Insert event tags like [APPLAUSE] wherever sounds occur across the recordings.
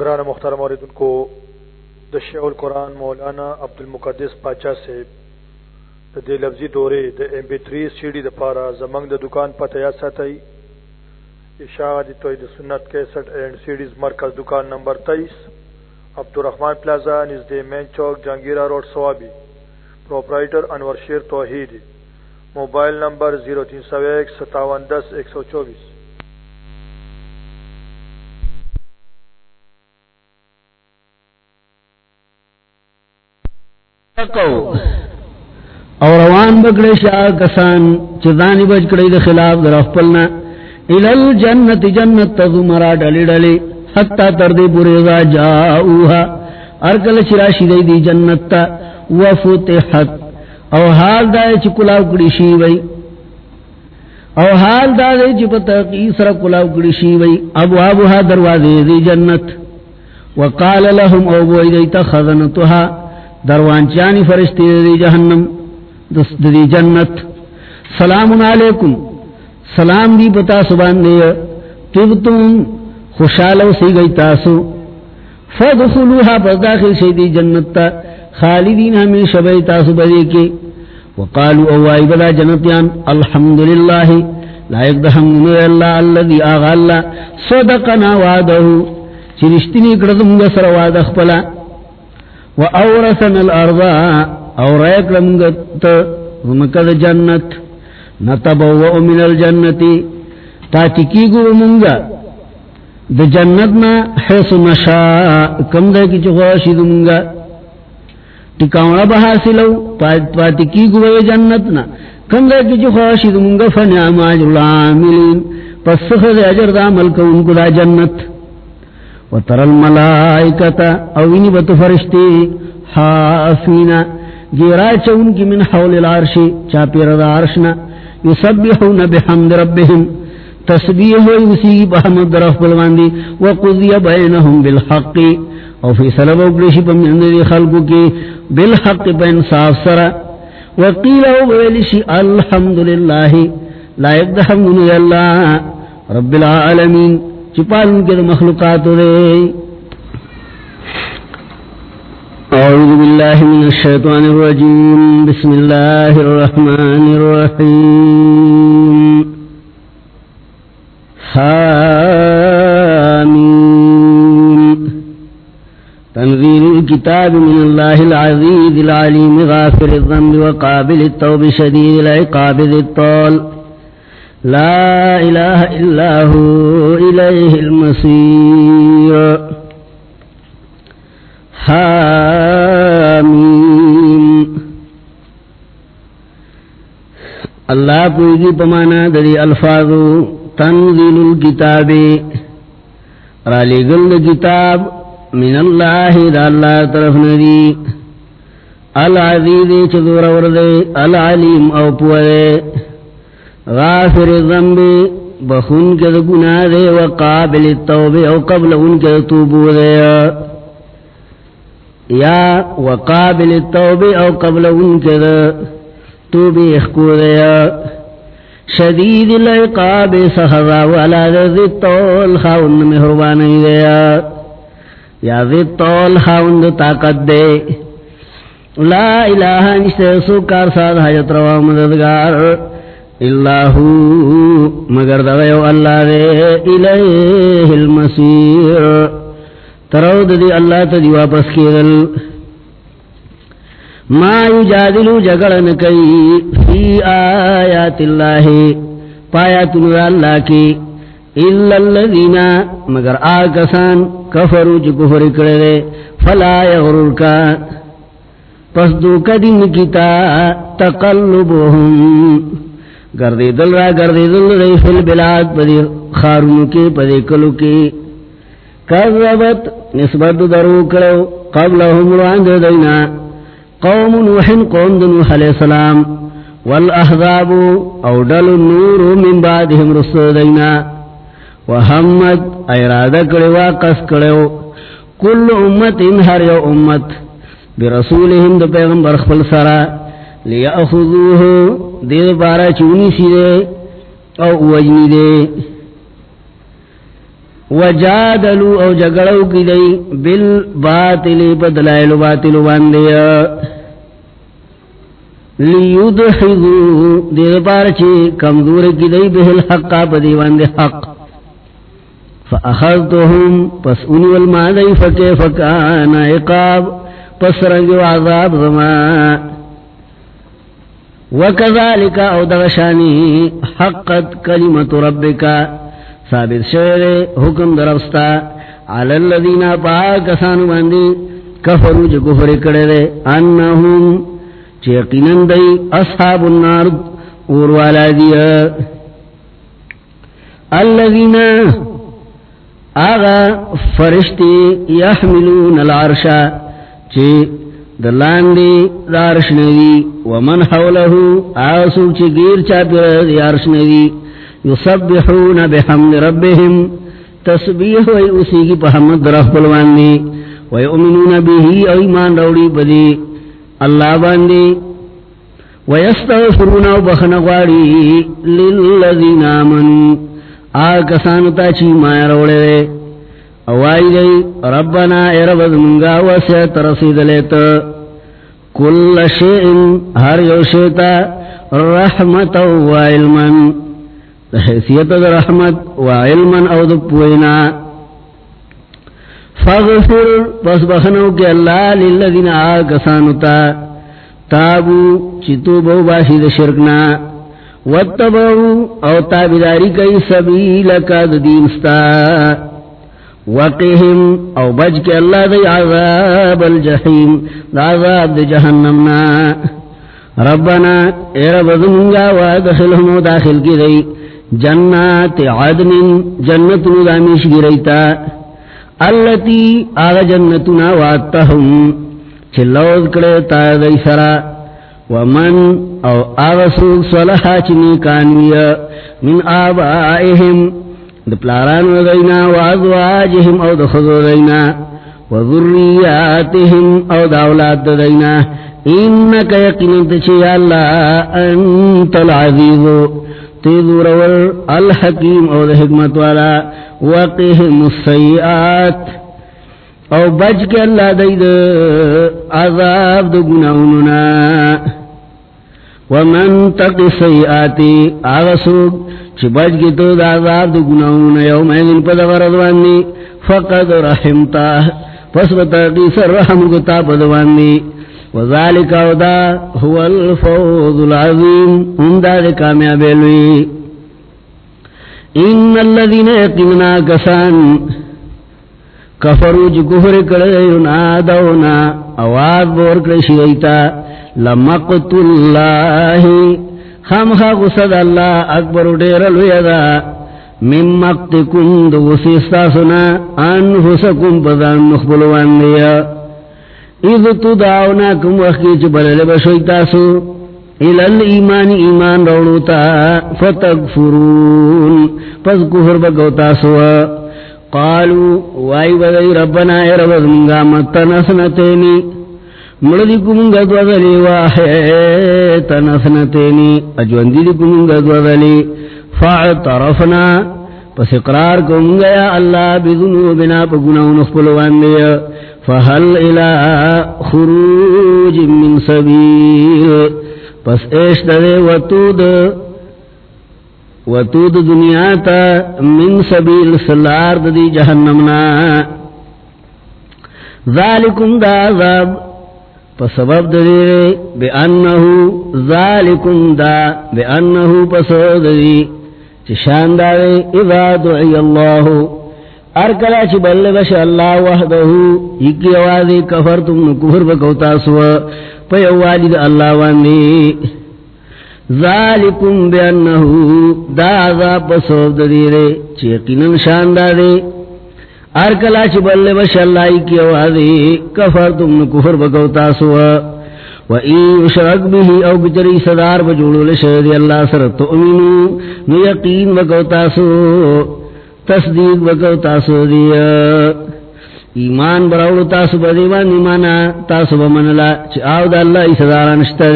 گران مختار موردن کو دشیع القرآن مولانا عبد المقدس پاچا سے دے لفظی دورے، دا M B three C D دا پارا زمنگ دا دکان پتہ یا ستائی اشاعت توحید سنت کیسٹ اینڈ سیڈیز مرکز دکان نمبر تیئیس Abdul Rahman plaza نژد main Chowk, Jahangira road, Swabi. Proprietor Anwar Sher Tauheed, mobile number zero تین سو ایک ستاون دس ایک سو چوبیس۔ اور روان بکڑے شاہ کسان چدانی بج کڑی دے خلاف در اخپلنا الال جنت جنت تذو مرا ڈلی ڈلی. حتی تردی پوری بریضا جاؤوها ارکل چراشی دی دی جنت تا. وفتحت. او حال دائے چی کلاو کڑی شیوئی او حال دائے چی پتا قیسر کلاو کڑی شیوئی ابوابها دروازے دی جنت. وقال لهم او بوئی دیتا خزنتها دروانچانی فرشتی دی جہنم دی جنت. سلام علیکم. سلام دی پتا سبان دی تبتم خوشالو سی گئی تاسو. فدخلوها پس داخل شیدی جنت تا. خالدین ہمیں شبئی تاسو بدے کے وقالو اوائی بدا جنتیان، الحمدللہ. لائک دہم اللہ، اللذی آغا اللہ. صدقنا وعدہو. چرشتنی کردم گسر وعدہ وعد اخپلا وَأَوْرَثَنَا الْأَرْضَ أَوْرَيَكْ لَمْغَتَ وَمَكَدَ جَنَّتِ نَتَبَوَّأُ مِنَ الْجَنَّةِ تَاتِكِيگُ وَمُنْغَ د جنتنا حیث نشا کم دے کی چخواشی دمونگا ٹکاونا بحاصلو پاتکیگو وی جنتنا کم دے کی چخواشی دمونگا فنعم عجر العاملین پس سخد عجر دا ملک انکو دا جنت وتر الملائکتا اوینی بت فرشتی حافینا گیرا چون کی من حول العرش چاپیر دا عرشنا. یسبحون بحمد ربهم. تسبیح ہوئی اسی بحمد رف بلواندی. وقضی بینہم بالحق. او فی سلب اگلشی پا من دی خلقو کی. بالحق پا انصاف سرا. وقیل او بیلشی الحمدللہ. لائق دحمدن اللہ. رب العالمین. چپال ان کے مخلوقات دے اعوذ باللہ من الشیطان الرجیم۔ بسم اللہ الرحمن الرحیم۔ حامیم۔ تنزیل الكتاب من اللہ العزیز العلیم۔ غافر الذنب وقابل التوب شدید العقاب ذی الطول۔ لا إله إلا هو إليه المصير. حاميم. الله پوئگی پمانا دری الفاظ تنزیل الكتاب. رالی گل کتاب من اللہ دا اللہ طرف ندی. العزیز چدور وردے العلیم او پوئے. غافر الذنب، بخون کے گناہ دے، وقابل التوبہ او قبل ان کے توبو دے۔ یا وقابل التوبہ او قبل ان کے توبہ اخکو دے۔ شدید العقاب سحضا والا ذی الطول خاون محربانی دے۔ یا ذی الطول خاون طاقت دے۔ لا الہ نشتے سکار ساد حجت روا مددگار۔ اللہ مگر دویو اللہ دے الیہ المسیر ترود دی اللہ تا دی واپس کی دل ما یجادلو جگڑن کئی فی آیات اللہ پایات اللہ کی۔ اللہ الذین، مگر آکسان کفرو چی کفر کردے فلا یغرر کا پس دو کدن کتا تقلبهم گردی دل را گردی دل ری فی البلاد، پدی خارونو کی، پدی کلو کی۔ کذبت، نسبت درو کرو قبلهم رواند دینا۔ قوم نوحن قوم دنوح علیہ السلام۔ والاحضاب او دل النور من بعدهم رسو دینا۔ وحمد ایراد کروا قس کرو۔ کل امت انہر یو امت۔ برسولهم دو پیغمبر خفل سرا۔ لیاخذوه دیر بارا چونی سی دے او وجنی دے وجادلو او جگڑو کی دی بالباطل بدلائل باطل باندیا لیدحضو دیر پارچی کمزور کی دی بہل حقا بدی باندی حق. فأخذتهم، پس انو المادی فکے فکانا اقاب پس رنگ عذاب زمان. وکذالک او دغشانی، حقت کلمت ربکا. ثابت شعر حکم درستا علی اللذین پاکسانو باندی، کفرو جو کفر کردے انہم چیقینن دی، اصحاب النار اوروالا دیا. اللذین آغا فرشتی یحملون العرشا چی دلاندی دارشنوی ومن حولہو آسو چی گیر چاپر دیارشنوی یسبحون بحمد ربهم، تسبیح وی اسی کی پحمد رف پلوانی وی امنون بیہی ایمان روڑی بدی اللہ باندی ویستغفرون و بخنقواری للذین آمن آکسانتا چی مایا روڑے دے اوائی دی ربنا اربد منگا وسیت رسید لیتا کل شئن ہر یو شیطا رحمت و علمن حیثیت در رحمت و علما او دپوینا فغفر پس بخنو کہ اللہ للذین آکسانتا تابو چتو بو باشی دا شرکنا۔ واتبعو، او تابداری کئی سبیلکا دا دینستا وقهم او بج کے اللہ دی عذاب الجحیم، دا عذاب دا جہنمنا ربنا، اے رب دنگا وادخلهم داخل کی دی۔ جنات عدن، جنت ندامیش گریتا اللتی آغا جنتنا واتهم چلوز کرتا دی سرا۔ ومن او آغا سوک صلحا چنی کانویا من آبائهم دپلاران ودینا وازواجهم او دخضو دینا وذریاتهم او داولاد دینا انکا یقینت چی اللہ انت العزیزو تیدور الحکیم او دا حکمت والا. وقهم السیئات. او بج کے اللہ دید عذاب دو گناوننا ومن تق سیئاتی آغا آغسوک چی بج کے تو دا عذاب دو گناوننا یوم ایدن پا غرضوانی فقد رحمتا، پس بتاقی سر رحم گتا پدوانی وذالک او دا هو الفوز العظیم اندا دے کامیاب لوی ان الذين يقمنا كسان کفروا جکفر کڑینا دونا آواز بور کرشی ایتا لمقت اللہ خام غصد اللہ اکبر دیر لویدا من مقتکم دو سیستاسنا انفسکم پدان نخبلوان دیا اذ تدعونا کم وقی چھ بلل بشوی تاسو. الال ایمان ایمان روڑوتا فتغفرون. پس کفر بگو تاسو. قالو وائی بدئی ربنا، اے رب دنگا متنسنتینی مردی کمنگا دوزلی واحے تنسنتینی اجواندی دی کمنگا دوزلی فاعترفنا پس اقرار کمنگا یا اللہ بذنوبنا پا گناہ نخپلوان دیا فهل الى خروج من سبيل پس ایش دے وطود وطود دنیا تا من سبیل سلار دی جہنمنا ذالکم دا عذاب پس سبب دے بے انہو ذالکم دا بے انہو پس دی چشان دارے اذا دعی اللہو ارکلا چی بلغش اللہ وحدہو یکی آوازی کفرتم نکفر بکوتا سوا پی والد اللہ واندی۔ ذالکم بیانہو دا عذاب بسوف دیرے چی یقینن شاندہ دے ارکلا چی بلغش اللہ یکی آوازی کفرتم نکفر بکوتا سوا۔ وَإِن شَرَكْ بِهِ أَوْ بِجَرِي صَدَارْ بَجُولُ لِشَهَدِ اللَّهِ سَرَ تُؤْمِنُوا نُيَقِينَ بَكَوْتَا سُوء تصدیق بکو تاسو دیا۔ ایمان براؤ تاسو بدیوان ایمانا، تاسو بمنلا، چی آو دا اللہ ایسا دارا نشتا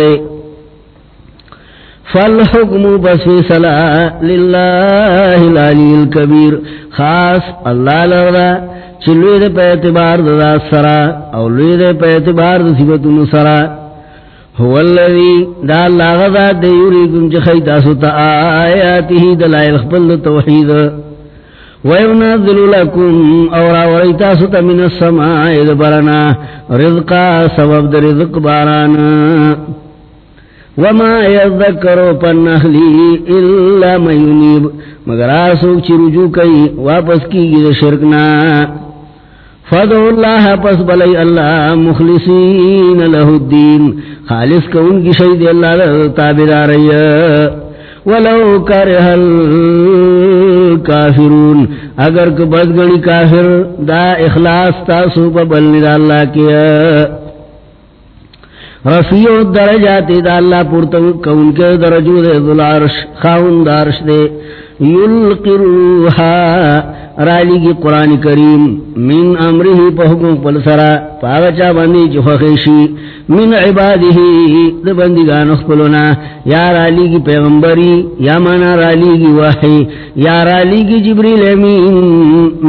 فالحکم بس فیصلہ للہ العلی الکبیر. خاص اللہ لردا چلوی دے پہ اعتبار دا سرا او لوی دے پہ اعتبار دا صفتون سرا. هو الذي دا اللہ غدا دے یوریکم چی خیتا ستا آیاتی ہی دلائل خبل توحید. وَيُنَذِّلُ لَكُمْ اورا وَرَيْتَا سُتَ مِنَ السَّمَاءِ دَبَرَنَا رِزْقَا سَبَبْ دَ رِزْق بارانا وما وَمَا يَذَّكَّرُ پَنَّحْلِي إِلَّا مَيُنِيبُ مگر آسوک چی رجوع کئی واپس کی گی شرکنا فَدُعُ اللَّهَ پس بلی اللہ مخلصین لہو الدین. خالص کا ان کی شہید اللہ تابداری ولو کرہ الکافرون. اگر کو بدگنی کافر، دا اخلاص تاسو پا بلنی دا اللہ کیا رفیع درجات دا اللہ پورتو کون کے درجو دے دلارش، خاون دارش دے۔ یلقی روحا رالی کی قرآن کریم۔ من امرہی پا حکم پل سرا پاوچا بندی جو خیشی من عبادہی دا بندگان اخپلونا۔ یا رالی کی پیغمبری، یا مانا رالی کی وحی۔ یا رالی کی جبریل امین۔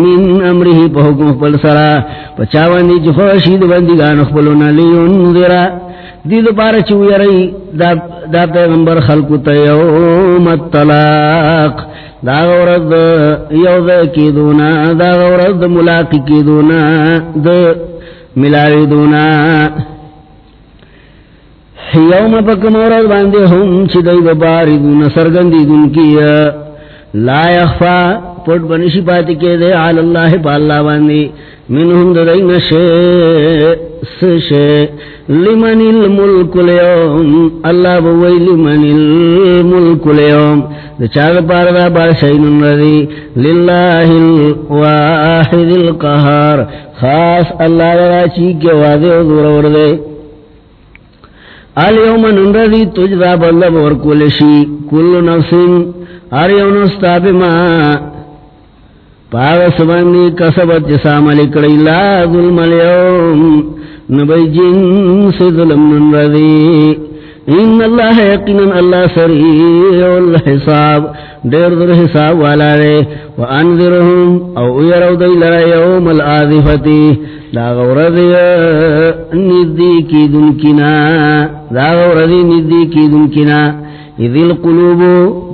من امرہی پا حکم پل سرا۔ پچا بندی جو خیشی دا بندگان اخپلونا۔ لیون ذرا دید پار چوی رئی دا, دا پیغمبر خلقو تیوم الطلاق. دا غورد یو دا کی دونا دا غورد ملاقی کی دونا دا ملاوی دونا. یوم پک مورد باندے ہم چی دی بباری دونا سرگندی دون کی لا یخفا پٹ بنشی پاتی کے دے عال اللہ پا اللہ باندے منہم ددین شے سشے، لمن الملک اليوم اللہ بوئی لمن الملک لیوم۔ دے اليوم چاگ پاردا بارشین رضی للہ الواحد القہار۔ خاص اللہ لگا چیک وادے و دور وردے اليوم ننرضی تجدا بلب ورکولشی کل نفس اریون استاب ما پاغ سبندی کسبت جسام لکڑی لا ظلم اليوم نبی جنس ظلم ننرضی ان اللہ یقینا اللہ سریع الحساب، دیر در حساب والا رے وانذرهم او یرو دی لرا یوم الآذفتی دا غوردی ندی کی دنکنا دا غوردی ندی کی دنکنا اذی القلوب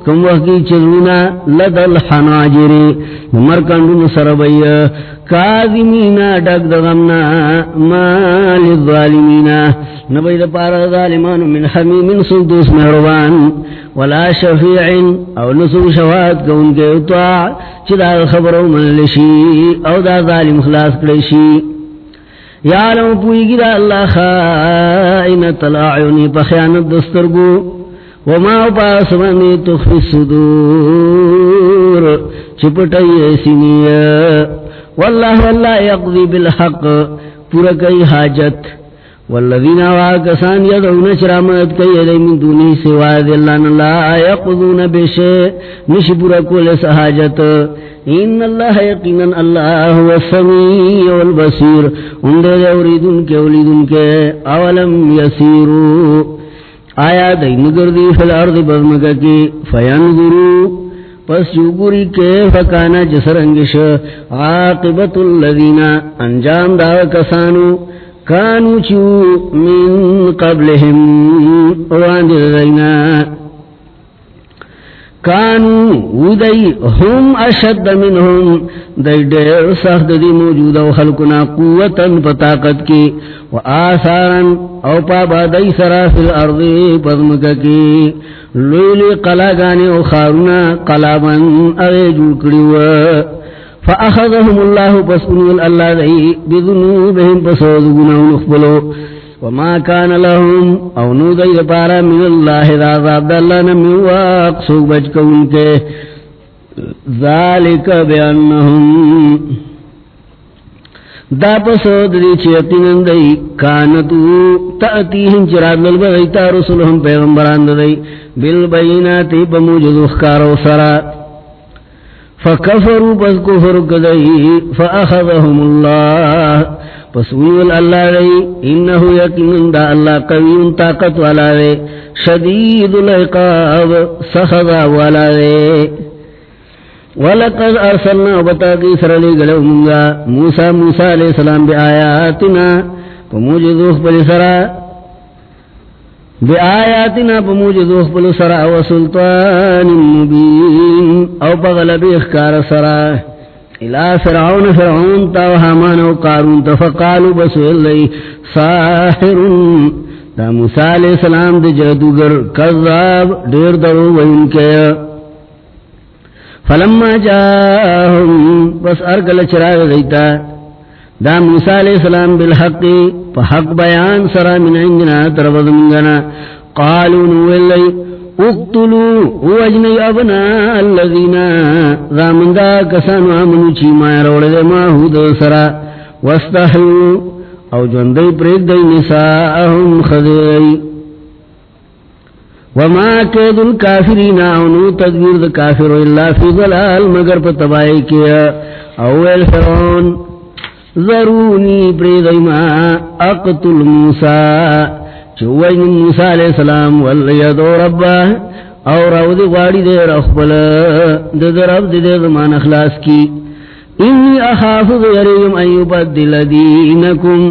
کم وحقی چلونا لد الحناجری مرکندن سربی کاظمینا ڈگ دغمنا مال الظالمینا نبی دا پارا ظالمان من حمیم سلطوس محربان ولا شفیع او نسو شواد کون کے اطاع چدا خبرو من لشی او دا ظالم خلاص کلیشی یعلم پوئی گی دا اللہ خائنت العیونی پخیانت دسترگو وما پاس منی تخفی الصدور. چپٹئی سینی واللہ واللہ یقضی بالحق. پورا کئی حاجت. والذین واکسان یدعون چرامت کئی علی من دونی سوا دلان لا یقضون بشے. نش پورا کول سحاجت ان اللہ یقینا اللہ هو السمیع والبصیر اندے اوریدن کے اولیدن کے. اولم یسیرو. آیا دی نگردی فی بزمکا کی فینظرو، پس یوگوری کے فکانا جسرنگش عاقبت اللذین انجام دا کسانو، کانو چو من قبلهم وان دینا کانو ودی هم اشد منهم، دی دیر سخت دی موجود و خلقنا قوتا پتاقت کی و آثارا او پابا دی سرا فی الارض پدمکا کی لولی قلا گانے و خارونا قلابا اغی جوڑکڑی و فأخذهم الله پسنول اللہ دی، بذنوبهم پسوذگنا ونخبلو وما كان لهم او نو دی پارا من اللہ دا عذاب داللہ نمی واقصو بچکون کے ذالک بیانہم دا پسود دی چیتنن دی کانتو تأتیہن چراد للبغیتا رسولهم پیغمبران دی. بالبیناتی بموجد اخکارو سرا فکفروا پس کفر کدئی فأخذهم اللہ پس ویول اللہ رئی، انہو یقین دا اللہ قوی طاقت والا رے، شدید العقاب سخضا والا رے۔ ولقد ارسلنا بتاقی سرلی گلو موسیٰ موسیٰ علیہ السلام بی آیاتنا پموجدوخ پلی سرا۔ بی آیاتنا پموجدوخ پلی سرا، و سلطان مبین، او پغلبی اخکار سرا۔ الى فرعون فرعون تا وحامان و قارون تفقالو بسو اللہ ساحر. دا موسیٰ علیہ السلام دا جادوگر کذاب دیر درو وین کے فلما جاہم بس ارگل چراغ دیتا دا موسیٰ علیہ السلام بالحق پا حق بیان سرا من عندنا تربض منگنا قالوا نواللئی اقتلوا وجنی ابنا الذین زامن کسانو آمنو چی مایا روڑ دے ماہو دے سرا، واستحیو، او جوندی پرید دی نساءهم خدی وما کید الكافرین آنو تدبیر دا کافر اللہ فی ظلال مگر پا تبائی کیا۔ اول فرعون، ضرونی پرید ما، اقتل موسیٰ۔ چوین موسیٰ علیہ السلام والیدو ربا، اور او دی غاڑی دے رخبل دے در رب دے زمان اخلاص کی۔ انی اخاف دیریم ایو بدل دینکم،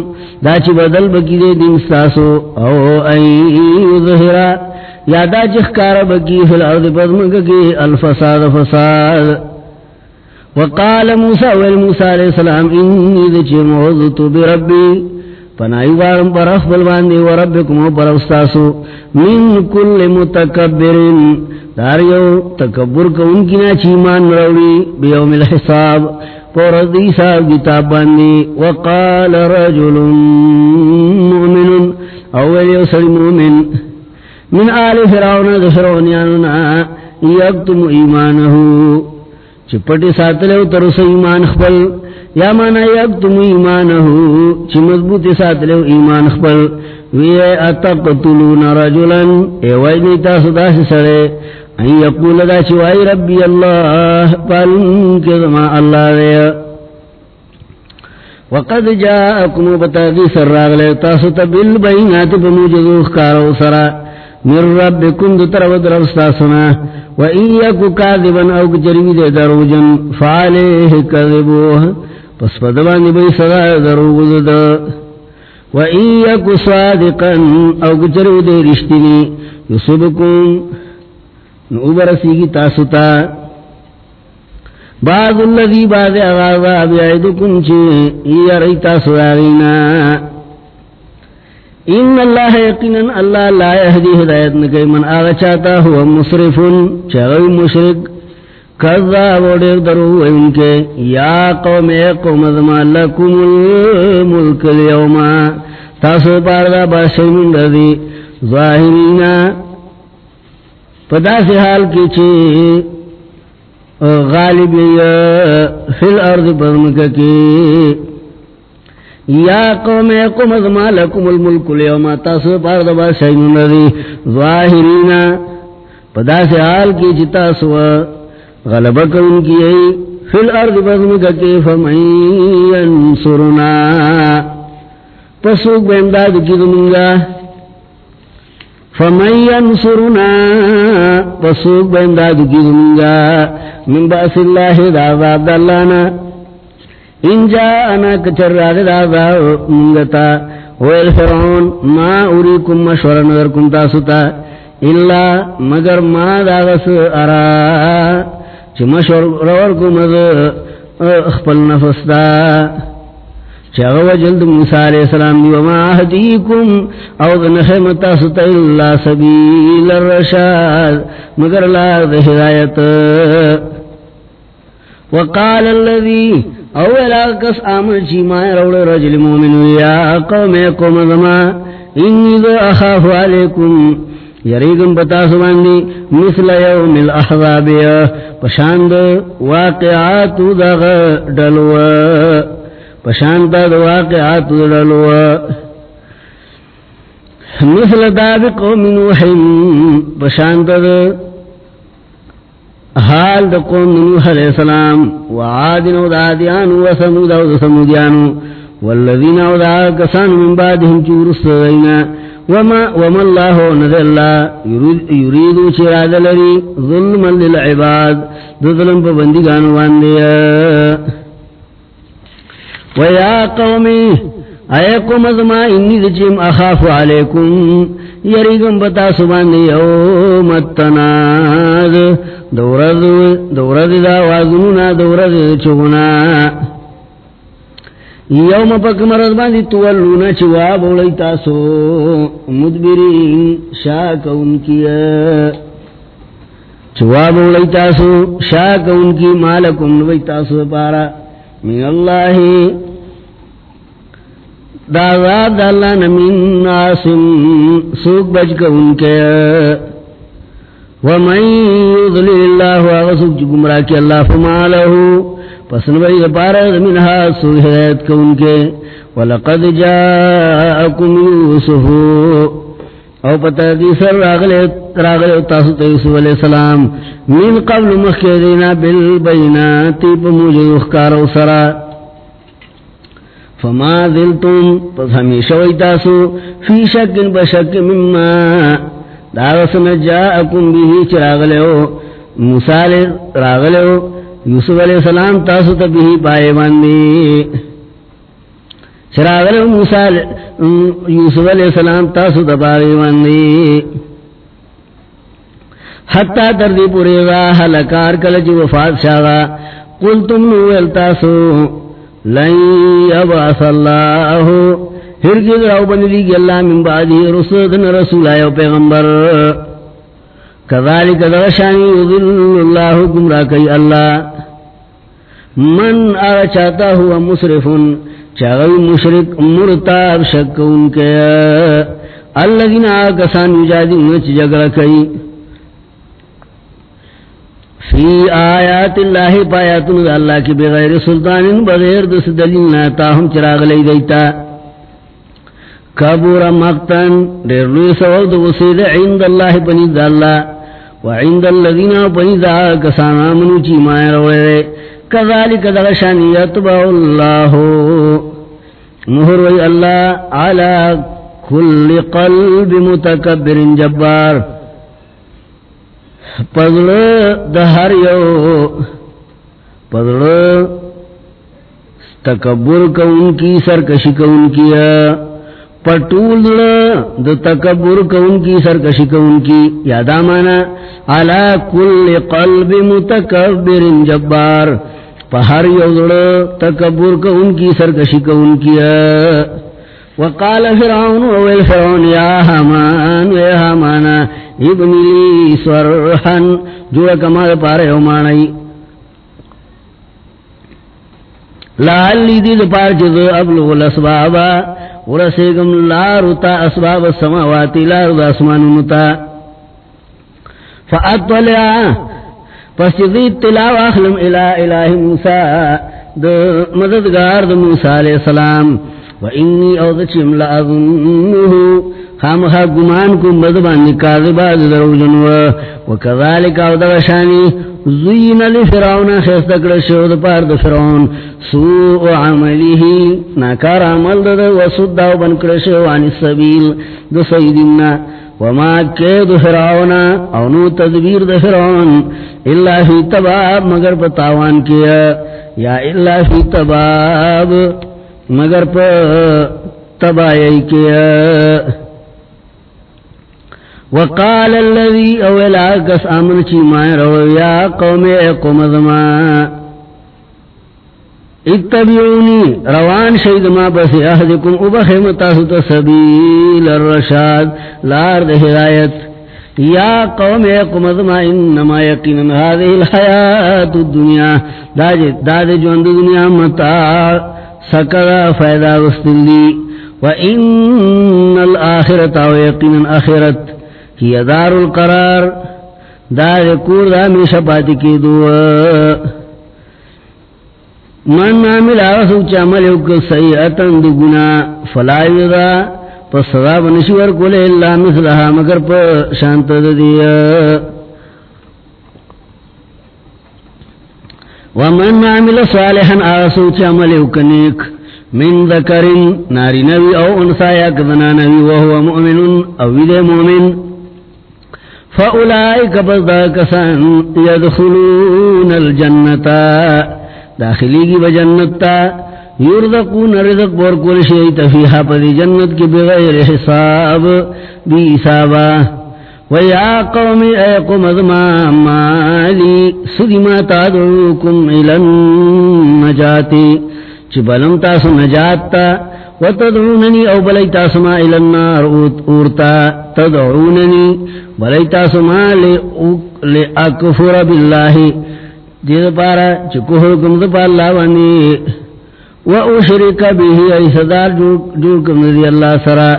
دا چی بدل بکی دے دین ستاسو او ایو ظہرا یا دا چخکار بکی فی الارض پدمک کی الفساد فساد۔ وقال موسیٰ والموسیٰ علیہ السلام، انی دے چی موضتو بربی۔ پنائی وارم پر افضل باندی و ربکم و پر استاسو من کل متکبرین داریو تکبر کا ان کی ناچی مان روڑی بیوم الحساب پر دیسا کتاب باندی وقال رجل مؤمن اول یو یوسر مؤمن من آل فرعون دفرونیاننا یکتم ایمانہو چپٹی ساتلے ترس ایمان خبل یا مانا یک تم ایمانہو، چی مضبوط ساتھ لے ایمان خبر وی اے اتقتلون رجلن، اے وجنی تاسو دا سی این یقول دا چی وائی ربی اللہ پالن کے زمان اللہ دے۔ وقد جاءکم بتاقی سر راغ لے، تاسو تا بالبینات بموجدو خکارو سرا۔ من ربکم دو طرف درستاسنا و این یکو کاذبن او کجریوی دے دروجن فعلیہ پس پدوانی بی صدا دروغ دا و این یک صادقا او گچرو دے رشتینی یصبکن نو برسی کی تاسوتا بعض اللذی بعض اغاظا بیعیدکن چی ای ری تاسو آغینا. ان اللہ یقینا اللہ لا یهدی ہدایت نکی من آغا چاہتا ہوا مصرفن چاہوی مشرک کذاب و ودیر درو ان کے، یا قوم اے قوم ازما لکم الملک اليوما تاسو پاردا باشر من رضی ظاہرینا پدا سے حال کی چھے غالب فی الارض برمک کی۔ یا قوم اے قوم ازما لکم الملک اليوما تاسو پاردا باشر من رضی ظاہرینا پدا سے حال کی چھے تاسو غلبہ کون کی ہے فی الارض بزمک کیف من ینصرنا۔ پسوک بیمداد کی دمونگا فمن ینصرنا۔ پسوک بیمداد کی دمونگا من باس اللہ دا دعواب دالانا ان جاءنا کچر راگ دعواب منگتا۔ ویل فرعون، ما اوریکم مشورا نظرکم تاسوتا اللہ مگر ما داغس ارا۔ چی مشور رور کو مد اخپل نفس دا. چی اغوى جلد موسیٰ علیہ السلام دی، وما اہدیکم او دنخمتا ستا اللہ سبیل الرشاد، مگر اللہ دا ہدایت. وقال اللذی اولا کس آمن چی مائے روڑ رجل مومن، یا قوم اکم ازما انی دو اخاف علیکم. یریگم بتا سواندی مثل یوم الاحضاب پشاند واقعات دغ ڈلو، پشاند واقعات ڈلو. مثل داب قوم نوح، پشاند حال دا قوم نوح علیہ السلام وعادن و دادیان و سمود و سمودیان والذین اودا کسان من بعدهم چورس دینا. وما وما اللہ نذر اللہ. یریدو چراد لری. ظلم للعباد ظلم پا بندگان واندیا ویا قومی. ایکم ازما انی دچیم اخاف علیکم. یریگم بتا سبان یوم التناد. دورد دورد دا وازنونا دورد چگنا یوم پک مرد باندی تولونا چوا بولی تاسو. مدبرین شاک ان کی چوا بولی تاسو شاک ان کی مالکم نوی تاسو پارا. من اللہ. دعوات اللہ نمین ناسم، سوک بج کا ان کے. ومن یضلل اللہ وغسوک جو گمراہ کی اللہ، فما لہو پس نبی دپارا منہا سو ہدایت کا ان کے۔ ولقد جاءکم یوسف او پتہ دی سر راغلے راغلے تاسو تے یوسف علیہ السلام۔ من قبل مخیدینا بالبینات پا اخکار و سرا۔ فما ذلتم پس ہمیشہ ویتاسو فی شکن بشک مما۔ داغسن جاءکم بیہی چراغلے موسیٰ راغلے یوسف علیہ السلام تاسو تا بیہی پائے باندی چراغلے موسیٰ یوسف علیہ السلام تاسو تا پائے باندی حتی تردی پوری راہ لکار کلچ وفات شاغا. قلتم نویل تاسو لن يبعث الله. ہرگز راو بندی گی اللہ من بعدی رسولتن رسول آئے پیغمبر. کذالک درشانی یذل اللہ گمراہ کئی اللہ من آغا چاہتا ہوا مصرفن چاہوی مشرک، مرتاب شک ان کے اللہ دین آغا کسان یجادی انچ جگڑ کئی فی آیات اللہ پایاتن اللہ کی بغیر سلطان بغیر دس دلیلنا تاہم چراغ لی دیتا کبور مقتن دیر روی سوال دو سید عند اللہ پنید اللہ وعند اللذین پنید کسان آمنو چی مائر روڑے کذالک دغشان یتبع اللہ۔ مہر وی اللہ علا کل قلب متکبر جبار۔ پدڑ دہر یو پدڑ تکبر کون کی، سرکشی کون کیا پٹول دڑ د تکبر کون کی، سرکشی کون کی یادا مانا علا کل قلب متکبر جبار پہر یو تکبر کون کی، سرکشی کون کیا وقال فرعون وويل فرعون يا همان يا همان ابن لي سرحا جوڑا کمال پارے ہومانائی لعلی دید پار جز ابلغ الاسبابا ورسیگم لارتا اسباب السماواتی لارد اسمانونتا فأطلع پس چیزی تلاو اخلم الہ الہ موسیٰ دو مددگار دو موسیٰ علیہ السلام وإني أوضتهم لأظنه خامخا قمان كم بذبان نكاذبا ذرو جنوا وكذلك أوضغشاني زين لفرعون خيستك شهد پارد فرعون. سوء عمله ناكار عمل دد وصد وبن كرشو عن السبيل دو سيدنا وما كيد فرعون، او نو تدبير د فرعون. إلا في تباب، مگر پتاوان کیا یا. إلا في تباب، مگر پا تبائی کیا وقال الذي اولا قس آمن چی مائن رو یا قوم اے قوم ازما اتبعونی روان شید ما بس احدکم ابخم تاسط سبیل الرشاد. لارد ہدایت یا قوم اے قوم ازما انما یقینا هذه الحیات الدنیا داد جوند دنیا متاع سکرا فائدہ وستندی وَإِنَّ الْآخِرَةَ وَيَقِنًا آخِرَت. ہی دار القرار. دار کور دا میں شپاتی کی دو من عمل آسو چامل اک سیئتن دو گنا فلائی دا پس صدا بنشور کولے اللہ مثلہا مگر پا شانت دیا ومن عمل صالحا آسو چامل اک نیک. من ذکر، ناری نوی او انسا یکذنا نوی، وهو مؤمن او ذی مؤمن. فأولئك بزدا کسان يدخلون الجنتا داخلی کی بجنتا یرزقون رزق بورکول شیئت فیہا پدی جنت کی بغیر حساب بی حسابا ویا قوم اے قوم ازما مالی سدی ما تادعوکم الان نجاتی چی بلم تاسو نجات تا وتدعوننی او بلی تاسو ما الان اورتا تدعوننی بلی تاسو ما لی اکفر باللہ. دید پارا چی کفر کم دا اللہ وانی و اشرک بیہی ایسدار جوڑ کم دی اللہ سرا.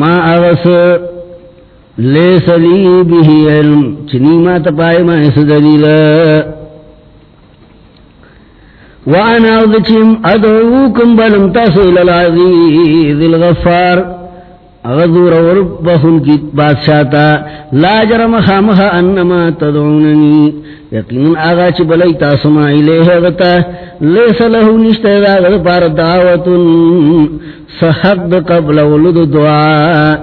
ما اغس لیس لی بیہی علم. چنی ما تپائی ما اس دلیل. وانا اغدچم ادعوکم بلم تاسویل العزیز الغفار. اغدور ورب کی بادشاہ تا لا جرم خامخا انما تدعوننی یقین آغا چی بلی تاسما الیہ غتا لیس لہو نشتہ دا غد پار دعوتن. سحق قبل ولد دعا.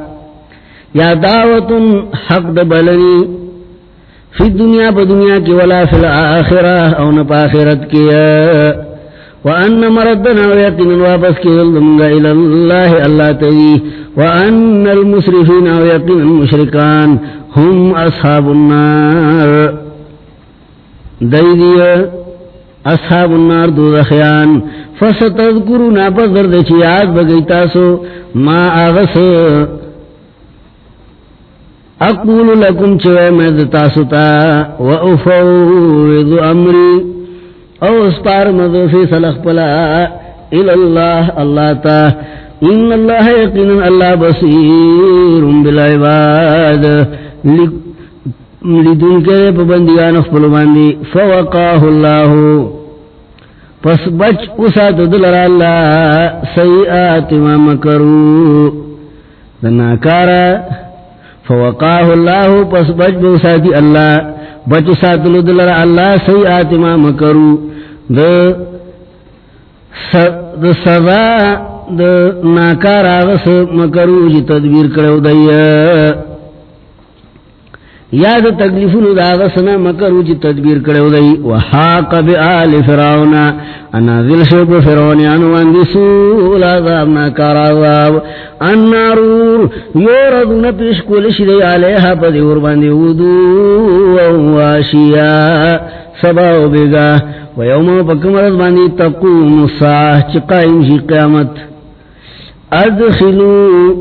یا دعوتن حق دبلنی فی الدنیا پا دنیا کی ولا فی الاخرہ او نپا آخرت کیا. وان مردنا ویقین واپس کی ظلمگا الاللہ اللہ تیوی وان المسرفین ویقین المشرکان هم اصحاب النار. دیدی اصحاب النار دو دخیان فستذکرونا پس درد چیاد بگیتاسو ما آغس. اقول لکم چوے میں تاستا و افوض امری او اسپار مدفی سلخ پلا الاللہ اللہ تا ان اللہ یقین اللہ بصیر بالعباد لدن کے پبندیان اخبر باندی فوقاہ اللہ پس بچ اسات دلر اللہ سیئات ما مکرو دناکارا فوقاہ اللہ پس بچ بو ساتی اللہ بچ سات لدلر اللہ سیئات ما مکرو دا سزا دا ناکار آغس مکرو جی تدبیر کرو دیا یا دا تکلیفون دا آغسنا مکرو جی تدبیر کرو دی وحاق بی آل فراؤنا انازل شب فرعونیان واندی سول عذاب ناکار عذاب النارور یوردون پیش کولش دی علیہ پا دیور باندی ودو واشیا۔ سباو بگاہ بگا ویوم پکمرد باندی تقوم ساہ چقائم شی قیامت۔ ادخلو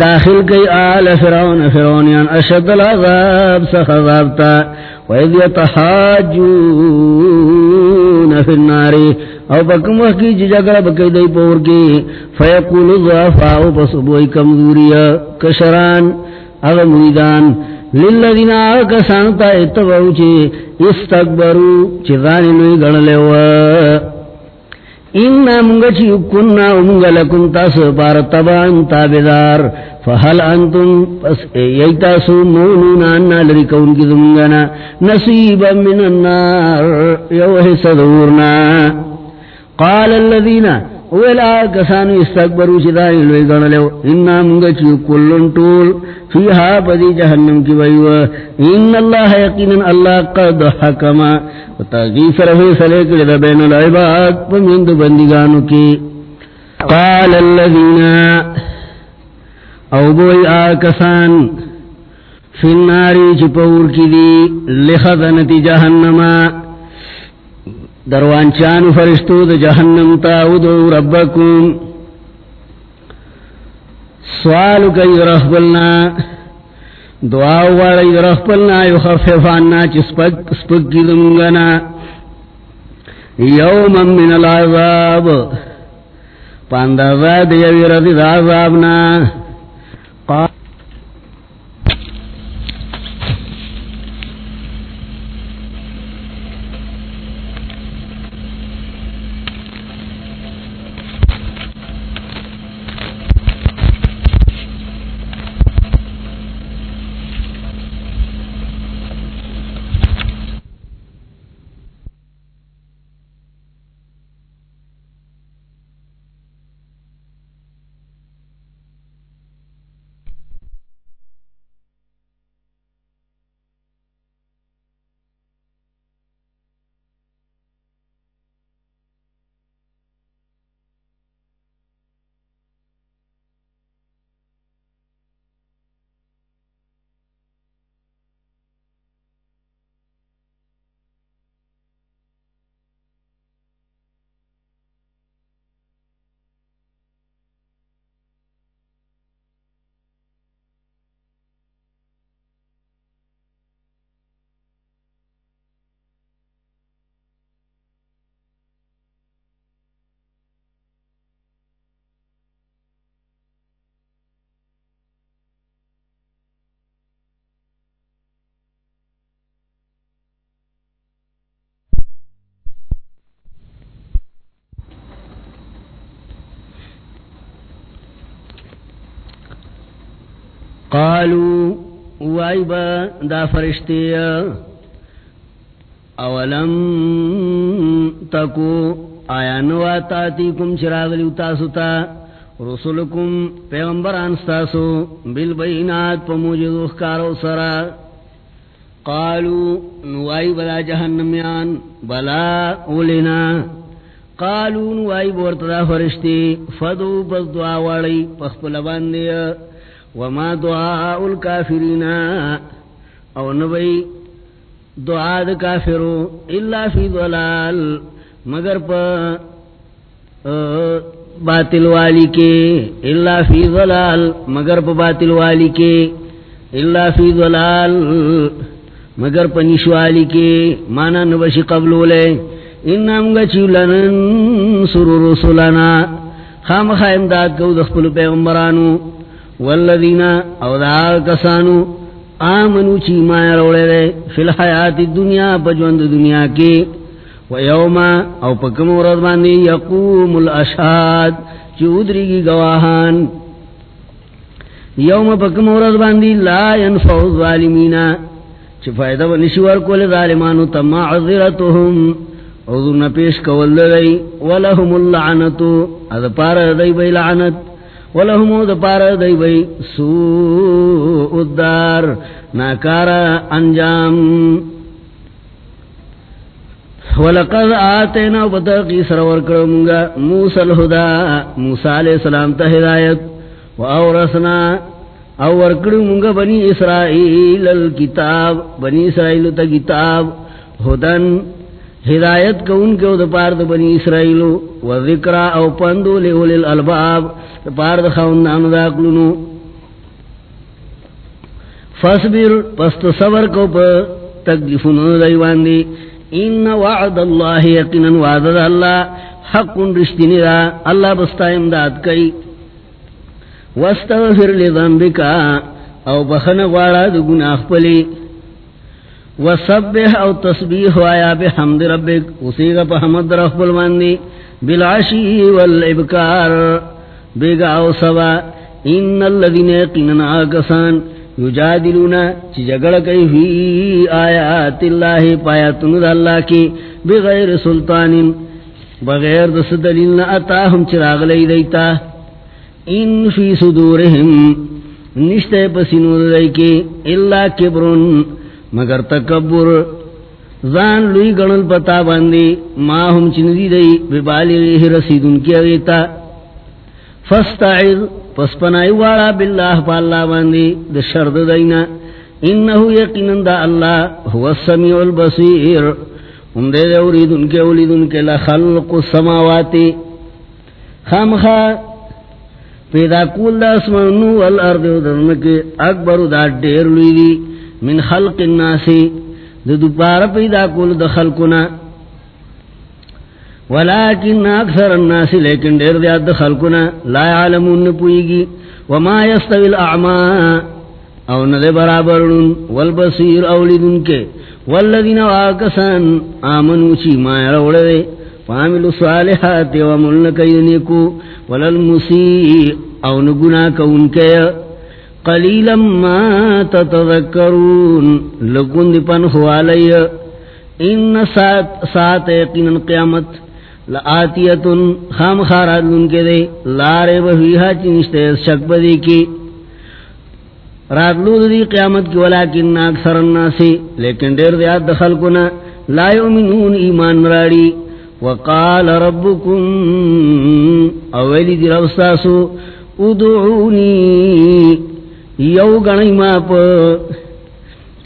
داخل کئی آل فرعون، فرعونیان، اشد العذاب سخ عذابتا وَإِذْ يَتَحَاجُونَ فِي النَّارِ۔ او بکم وحکی جی جگڑا بکی دی پور کی۔ فیقول الضعفاء پس بوئی کمزوریا کشران، اغا مریدان۔ للذین آگا سانتا اتبعو چی استقبرو چی غانی نوی گڑلوا اینا منگا چی کننا منگا لکن تاس پار تبان تابدار. فحل انتم، پس ایتاسو مونون آنا لرکون کی دمگنا نصیبا من النار یوحی صدورنا. قال الذین الذين ولا كسانوا استكبروا شدان لوي غنلو ان منگچو كلن طول فيها بدي جهنم کی ويو ان الله يقينا الله قد حکما و حكم وتغيفر في سلك بين العباد ومن بندگانو کی. قال الذين او بوئی آکسان فی الناری چپور کی دی لخذنتی جہنما دروان چان فرشتو د جہنم تا ادو ربکم. سوال کئی رحبلنا دعا والی رحبلنا یخففاننا چسپک سپک سپک کی دنگنا یوما من العذاب، پاندازا دیوی رضی عذابنا. قال قالوا وائبا دا فرشتی اولم تکو، آیا نوا تاتی کم چراغ لیوتا ستا رسولکم پیغمبران ستاسو، بالبینات پا موجد اخکارو سرا. قالو نوائی بلا جہنمیان، بلا اولنا قالو نوائی بورتدا فرشتی فدو پس دعا وڑی پخپل باندی. وما دعا الكافرین او نبی، دعا دا کافرو الا فی ضلال، مگر پا باطل والی کے اللہ فی ضلال، مگر پا باطل والی کے اللہ فی ضلال، مگر پا نشوالی کے، مانا نبشی قبلو لے انہم گچیو لنن سرور رسولنا، خام خائم داد کو دخپل پیغمبرانو والذین او دا کسانو آمنو چی مایا روڑے دے فی الحیات الدنیا پجوند دنیا کے ویوم او پکم ورد باندی یقوم الاشاد چودری کی گواہان یوم پکم ورد باندی لا ینفع الظالمین چی فائدہ و نشور کول ظالمانو تم عذرتهم عذرنا پیش کول دی ولهم اللعنتو از پار دی بی لعنت ولهم د پار دی بی سوء الدار ناکار انجام. ولقد آتینا بتاقی سرور کرمگا موسیٰ الہدا موسیٰ علیہ السلام تا ہدایت و اورسنا اور کرمگا بنی اسرائیل الكتاب بنی اسرائیل تا کتاب ہدن ہدایت کا ان کے او دا پار دا بنی اسرائیل و ذکرہ او پندو لے اولی الالباب، دا پار دا خواندان دا اقلنو فاسبر پست صبر کو پا تکلیفنو دیوان دی۔ ان وعد اللہ یقینا وعد اللہ، حق رشتنی دا۔ اللہ بستا امداد کئی۔ واستغفر لذنبکا او بخن غوارا دو گناہ پلی۔ وسبح او تسبیح وایا بحمد ربک اسیگا پا حمد رخ بلواندی بالعشی والعبکار بیگا او سوا، ان اللذین یقینا آکسان یجادلونا چی جگڑ کئی فی آیات اللہ پایتن دا اللہ کی، بغیر سلطان، بغیر دس دلیلنا اتاہم چراغ لئی دیتا۔ ان فی صدورہم نشتے پسینو دائی کی اللہ کبرن مگر تکبر۔ زان لوی گنل پتا باندی، ما ہم چندی دی ببالی رسیدن کی اغیتا فستعذ پس پنائی وارا باللہ پا اللہ باندی دا شرد دینا۔ انہو یقینن دا اللہ هو السمیع البصیر۔ ان دے دے ارید کے اولید ان کے لخلق السماواتی خامخا، پیدا کول دا اسمانو والارد درمکی اکبر دا دیر لوی دی۔ من خلق الناسی دا دوپارا پیدا کول دا خلقنا ولكن اکثر الناس، لیکن دیر دیاد خلقنا لا يعلمون پوئیگی وما يستوي الاعمى او ندے برابرن والبصیر اولیدن کے والذین واکسان آمنوا چی ما روڑے فاملوا صالحات وملن کیدنکو وللمسیع او نگنا کون کے قلیلا ما تتذکرون. لکن دی پن خوالی ان سات سات یقینا قیامت. لآتیتن خام خارات لن کے دے. لارے بہیہا چنشتے شک بدی کی. رات لود دی قیامت کی ولیکن اکثر الناسی لیکن دیر دیاد دخل کنا لا یؤمنون ایمان راڑی. وقال ربکم. اولی دی ربستاسو ادعونی. یو گنی ما پا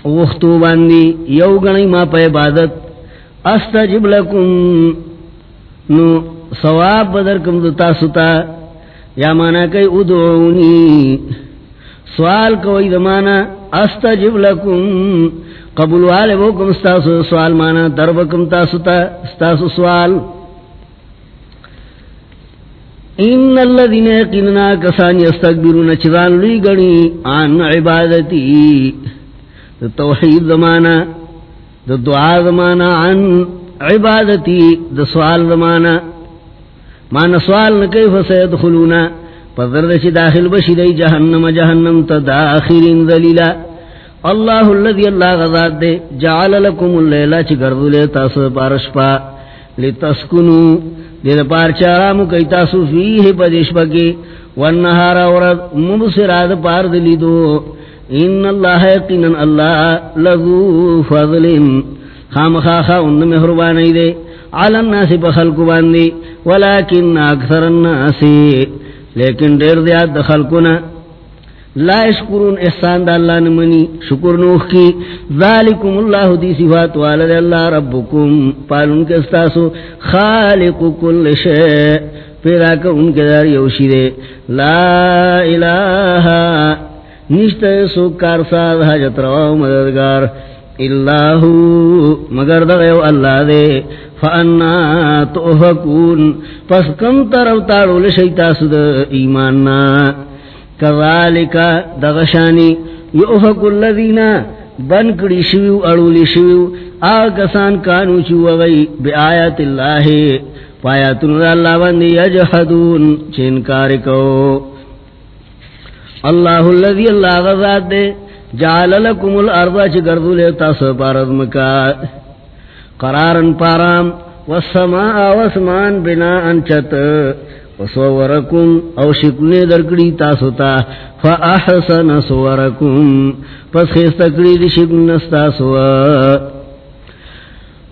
وختو باندی، یو گنی ما پا عبادت۔ استجب لکم، نو ثواب بدر کم دتا ستا یا مانا کئی ادعونی۔ سوال کوئی دمانا استجب لکم۔ قبول والے وہ کم ستاسو سوال مانا، درب کم تاستا ستاسو سوال۔ ان الذين يقيننا كسان يستكبرون چران لوی گنی عن عبادتی توحید زمانہ دعا زمانہ عن عبادتی، د سوال زمانہ۔ مانا سوال نہ کیف سيدخلون پذر دشی داخل بشی دی جہنم جہنم تا داخرین ذلیلا۔ اللہ اللذی اللہ غزاد دے جعل لکم اللیلہ چی گردو لے تاسو پارشپا لتسکنو دید پارچارامو کئی تاسو فیہ پدیش پکی والنہارا ورد مبصراد پار دلی دو ان اللہ یقینن اللہ لذو فضل. خام خاخا اند محربانی دے. علی الناس بخلق باندی. ولیکن اکثر الناس. لیکن دیر دیاد دخلقنا لا اشکرون احسان دا اللہ نمانی، شکر نوخ کی۔ ذالکم اللہ دی صفات والد اللہ ربکم۔ پالن کے استاسو، خالق کل شے پیدا کا ان کے دار یوشی دے لا الہ نشت سکار ساد حجت رو مددگار۔ اللہ، مگر دغیو اللہ دے۔ فانا توفکون پس کم ترو تارو لشیتا سد ایماننا۔ کذالکا دغشانی یوفک اللذین بنکڑی شویو اڑولی شویو آکسان کانو چو غی بی آیات اللہ پایاتن اللہ بندی یجحدون چنکارکو اللہ اللذی اللہ غزات دے، جعل لکم الارض چی گردو لیتا سپارد مکا۔ قرارن پارام، والسماء واسمان بناءن چت وصورکم او شکلنے درکڑی تاسوتا فاحسن صورکم پس خیستکڑی دی شکل نستاسوا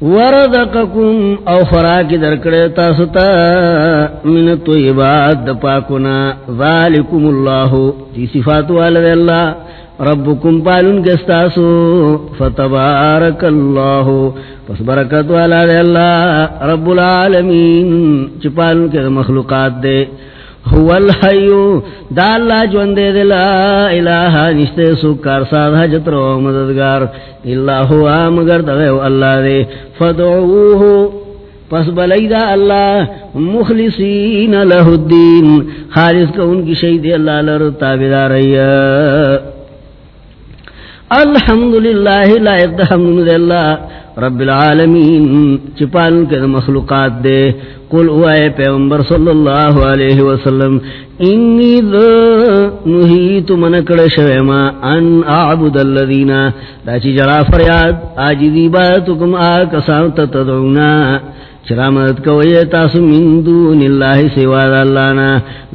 وردقکم او خراکی درکڑی تاسوتا من طیبات دپاکنا ذالکم اللہ تی صفات والد اللہ ربکم پالن کے کستاسو فتبارک اللہ پس برکت والا دے اللہ رب العالمین چپالن کے مخلوقات دے. هو الحیو دا اللہ جون دے دے، لا الہ نشتے سکار ساد حجت رو مددگار. اللہ ہوا مگر دغیو اللہ دے. فدعوہو. پس بلی دا اللہ، مخلصین لہ الدین. خالص کا ان کی شہید اللہ لر تابدار ایہ الحمدللہ لائق دا حمد اللہ رب العالمین، چپان کے مخلوقات دے۔ قل اوائے پیغمبر صلی اللہ علیہ وسلم، انی ذا نحیت منکڑ شویما ان اعبد اللذین دا چی جڑا فریاد، آجی دیباتکم آکسان تتدعونا۔ چرا مدد کوئی تاسو من دون اللہ سواد اللہنا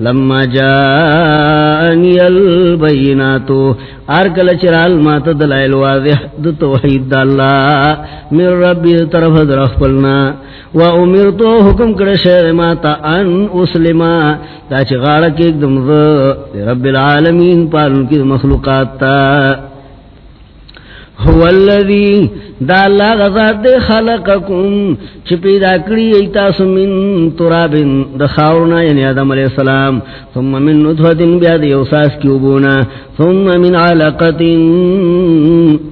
لما جانی البیناتو ارکل چرال مات دلائل واضح دو توحید دا اللہ من ربی طرف درخ پلنا و امرتو حکم کرشر ماتا ان اسلما دا چی غارک ایک دم رب العالمین پالن کی مخلوقات تا هو الذي دا اللہ غزات دے خلقکم چپی دا کری ایتا سمین ترابن دا خاورنا یعنی آدم علیہ السلام. ثم من نطفت بیاد یوساس کیوبونا. ثم من علقت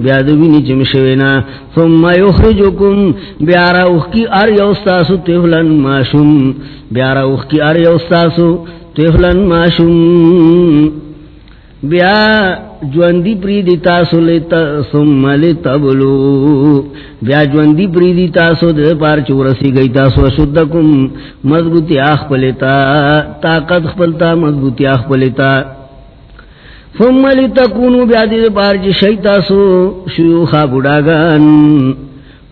بیاد وینی چمشوینا ثم یخرجکم، بیارا اخکی ار یوستاسو تفلن ماشم بیارا اخکی ار یوستاسو تفلن ماشم بیا جوندی پریدی تاسو لیتا ثم لتبلو بیا جوندی پریدی تاسو دے پار چورسی گئی تاسو شدکم مضبوطی آخ پلیتا. طاقت خپلتا، مضبوطی آخ پلیتا. ثم لتکونو بیا دی پار چی شئی تاسو شیوخا بڑاگان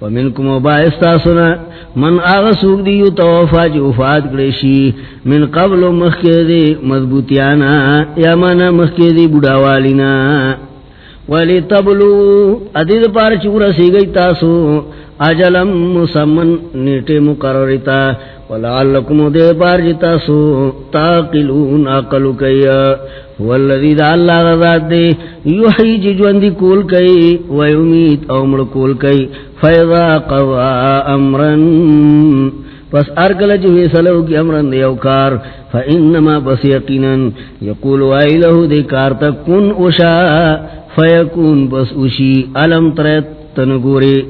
ومنکم و باعستاسونا من آغا سوک دیو توفا چی وفات کریشی. من قبل مخی دی مضبوطیانا. یا مانا مخی دی بڑاوالینا ولی تبلو. ادید پار چورا سی گئی تاسو. اجلم مسمن نیٹے مقررتا ولعلکم دے پار جتاسو تاقلون اقلو کیا. والذی دا اللہ غزات دے. یحیی جی جواندی کول کئی. ویمید اومر کول کئی. فیضا قوا امرن پس ارکل جو فیصلو کی امرن دے اوکار فا انما بس یقینا یقول وائی لہو دے کارتا کن اشا فیکون بس اشی علم تریت تنگوری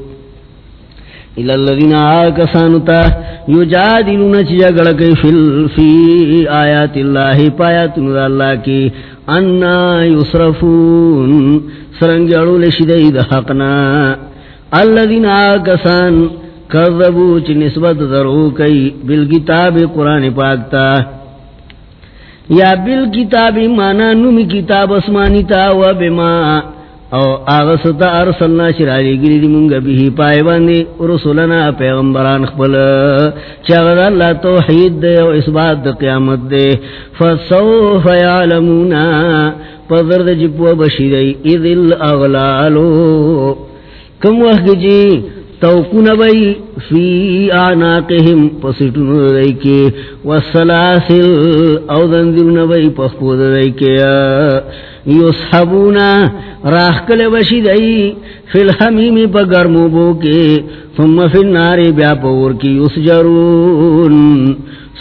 الالذین آکسانتا یجادلون چی چجا گڑکی فی آیات اللہ پایات نور اللہ کی انا یصرفون سرنگیڑو لشدید حقنا الذین آکسان کذبو چی نسبت ذرو کئی بالکتاب قرآن پاکتا یا بل کتاب مانا نمی کتاب اسمانی تا و بما او آغستا ارسلنا شرالی گری دی منگا بیہی پائے باندی رسولنا پیغمبران خپل چاگد اللہ توحید دے و اثبات دے قیامت دے فصوف یعلمونا پذر دے جپو بشیدئی اذ الاغلالو کم وقت جی توقن بئی فی آناقهم پسٹن دائی کے والسلاسل او دندرن بئی پخپود دائی کے یسحبونا راہ کل بشی دائی فی الحمیم پا گرمو بو کے ثم فی النار بیا پور کی یسجرون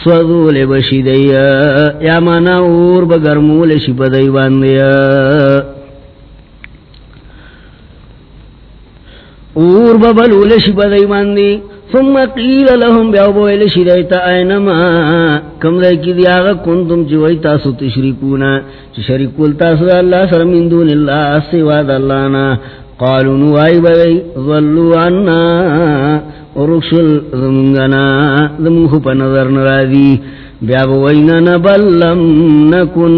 سوذول بشی دائی یا مانا اور بگرمول شپ دائی باندیا اور ببلول شب دیمان دی ثم قیل لهم بیعبو ایل شریعتا اینما۔ کم دائی کی دیاغا کنتم چوئی تاسو تشریکونا۔ چی شریکول تاسو دا اللہ سر من دون اللہ سواد اللہ نا۔ قالوا نوائی بگئی ظلو عنا ورکشل ذمگنا ذمخ پا نظر نرادی بیا بوینا بل لم نکن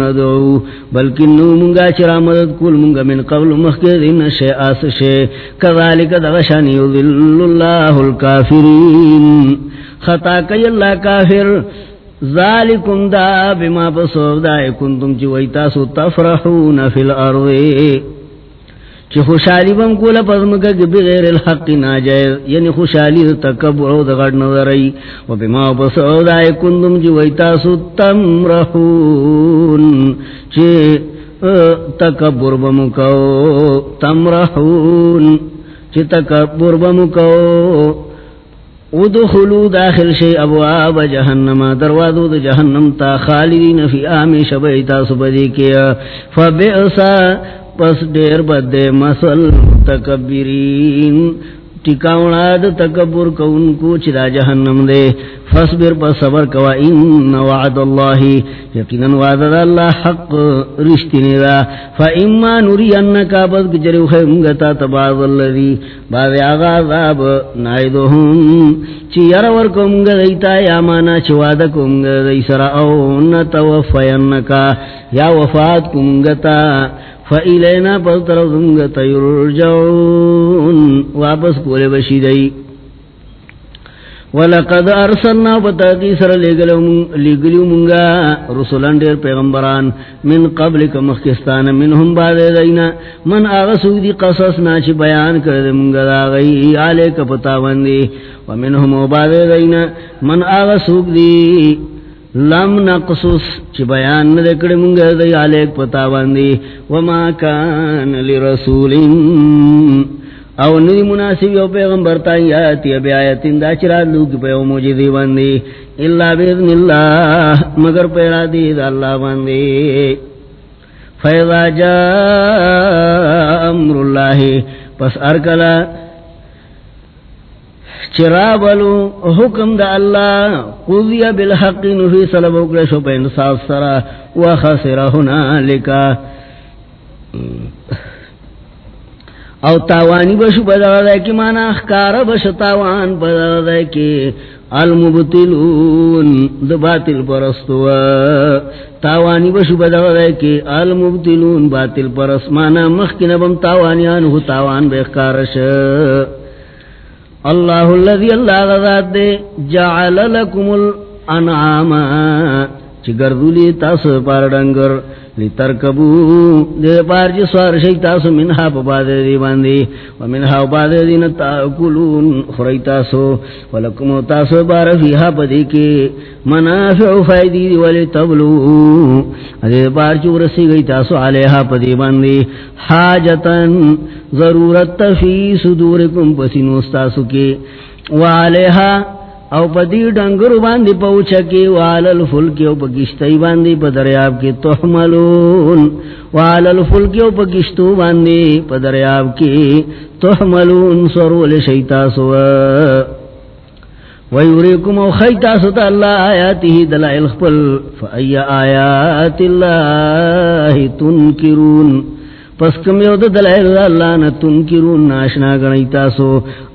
ندعو، بلکن نو منگا چرا مدد کل منگا من قبل مخدین شے آس شے. کذالک دغشانی یذل اللہ الكافرین خطا کئی اللہ کافر. ذالکم دا بما پسوف دائی کنتم چی ویتاسو تفرحون فی الارضی چی خوشحالی بم کولا پزمکا کی بغیر الحق ناجائز یعنی خوشحالی دا تکبر او دغڑ نظری و بما پس او دائی کندم چی ویتاسو تمرحون چی تکبر بمکو تمرحون چی تکبر بمکو ادخلو داخل شی ابواب جہنم، دروازو دا جہنم تا خالدین فی آمی شبیتا سبدی کیا. فبئسا پس دیر بدے مسل تکبرین ٹکاونا دا تکبر کون کو چدا جہنم دے۔ فصبر پس صبر کوا، ان وعد اللہ، یقینا وعد اللہ حق رشتنی دا۔ فا اما نوری انکا بد گجری خیمگتا تباز اللذی۔ بعد آغا عذاب نائدوہم چی یرور کمگا دیتا، یا مانا چی وعد کمگا دی سر او نتوفی انکا یا وفات کمگتا فَإِلَيْنَا پَلْتَرَوْ دُنگَ تَيُرْجَعُونَ. واپس کولے بشی دئی وَلَقَدْ أَرْسَلْنَا بَتَاقِي سَرَ لِگلیو مُنگا رسولان دیر پیغمبران. من قبل کا کمخکستان منہم بعد دینا. من آغا سوک دی قصص ناچی بیان کرد مونگا دا غی آلے کپتا بندی ومنہم بعد دینا. من آغا سوک دی لم نقصص، چی بیان ندکڑ منگا دی علیک پتا باندی، وما کان لرسول او ندی مناسب یو پیغمبر تا یاتی اب آیتین دا چرا لوگ پیو موجودی باندی اللہ بیدن اللہ، مگر پیڑا دی دا اللہ باندی. فیضا جا امر اللہ پس ارکلا چرابلو حکم دا اللہ، قضی بالحق نفی صلب اکرشو پہ انصاف سرا وخسر ہنا لکا او تاوانی بشو بدر دے کی مانا اخکار بش تاوان بدر دے کی۔ المبتلون دا باطل پرستو۔ تاوانی بشو بدر دے کی۔ المبتلون باطل پرست۔ مانا مخکنبم تاوانیانو تاوان بے اخکارش اللہ الذي اللہ غذات دے جعل لکم الانعام چی گردولی تاس پار ڈنگر، لی ترکبو، دے پار جی سوار شیئی تاسو منہا پا باد دی باندی، و منہا پا باد دی نتاکلون خرائی تاسو، و ولکم تاسو بار فیہا پا دی کے منافع فائدی دی ولی تبلو، دے پار چی ورسی گئی تاسو علیہا پا دی باندی حاجتن ضرورت فی صدورکم پسینو استاسو کے وعلیہا او پدی ڈنگر باندی پوچھکی والل فلکی او پکشتی باندی پا دریاب کی تحملون. والل فلکی او پکشتو باندی پا دریاب کی تحملون. سرول شیطاسو ویوریکم او خیطاسو تا اللہ آیاتی دلائل خپل. فأی آیات اللہ تنکرون پس کم یو دلائل اللہ نتن کی رون ناشنا گنی تاسو،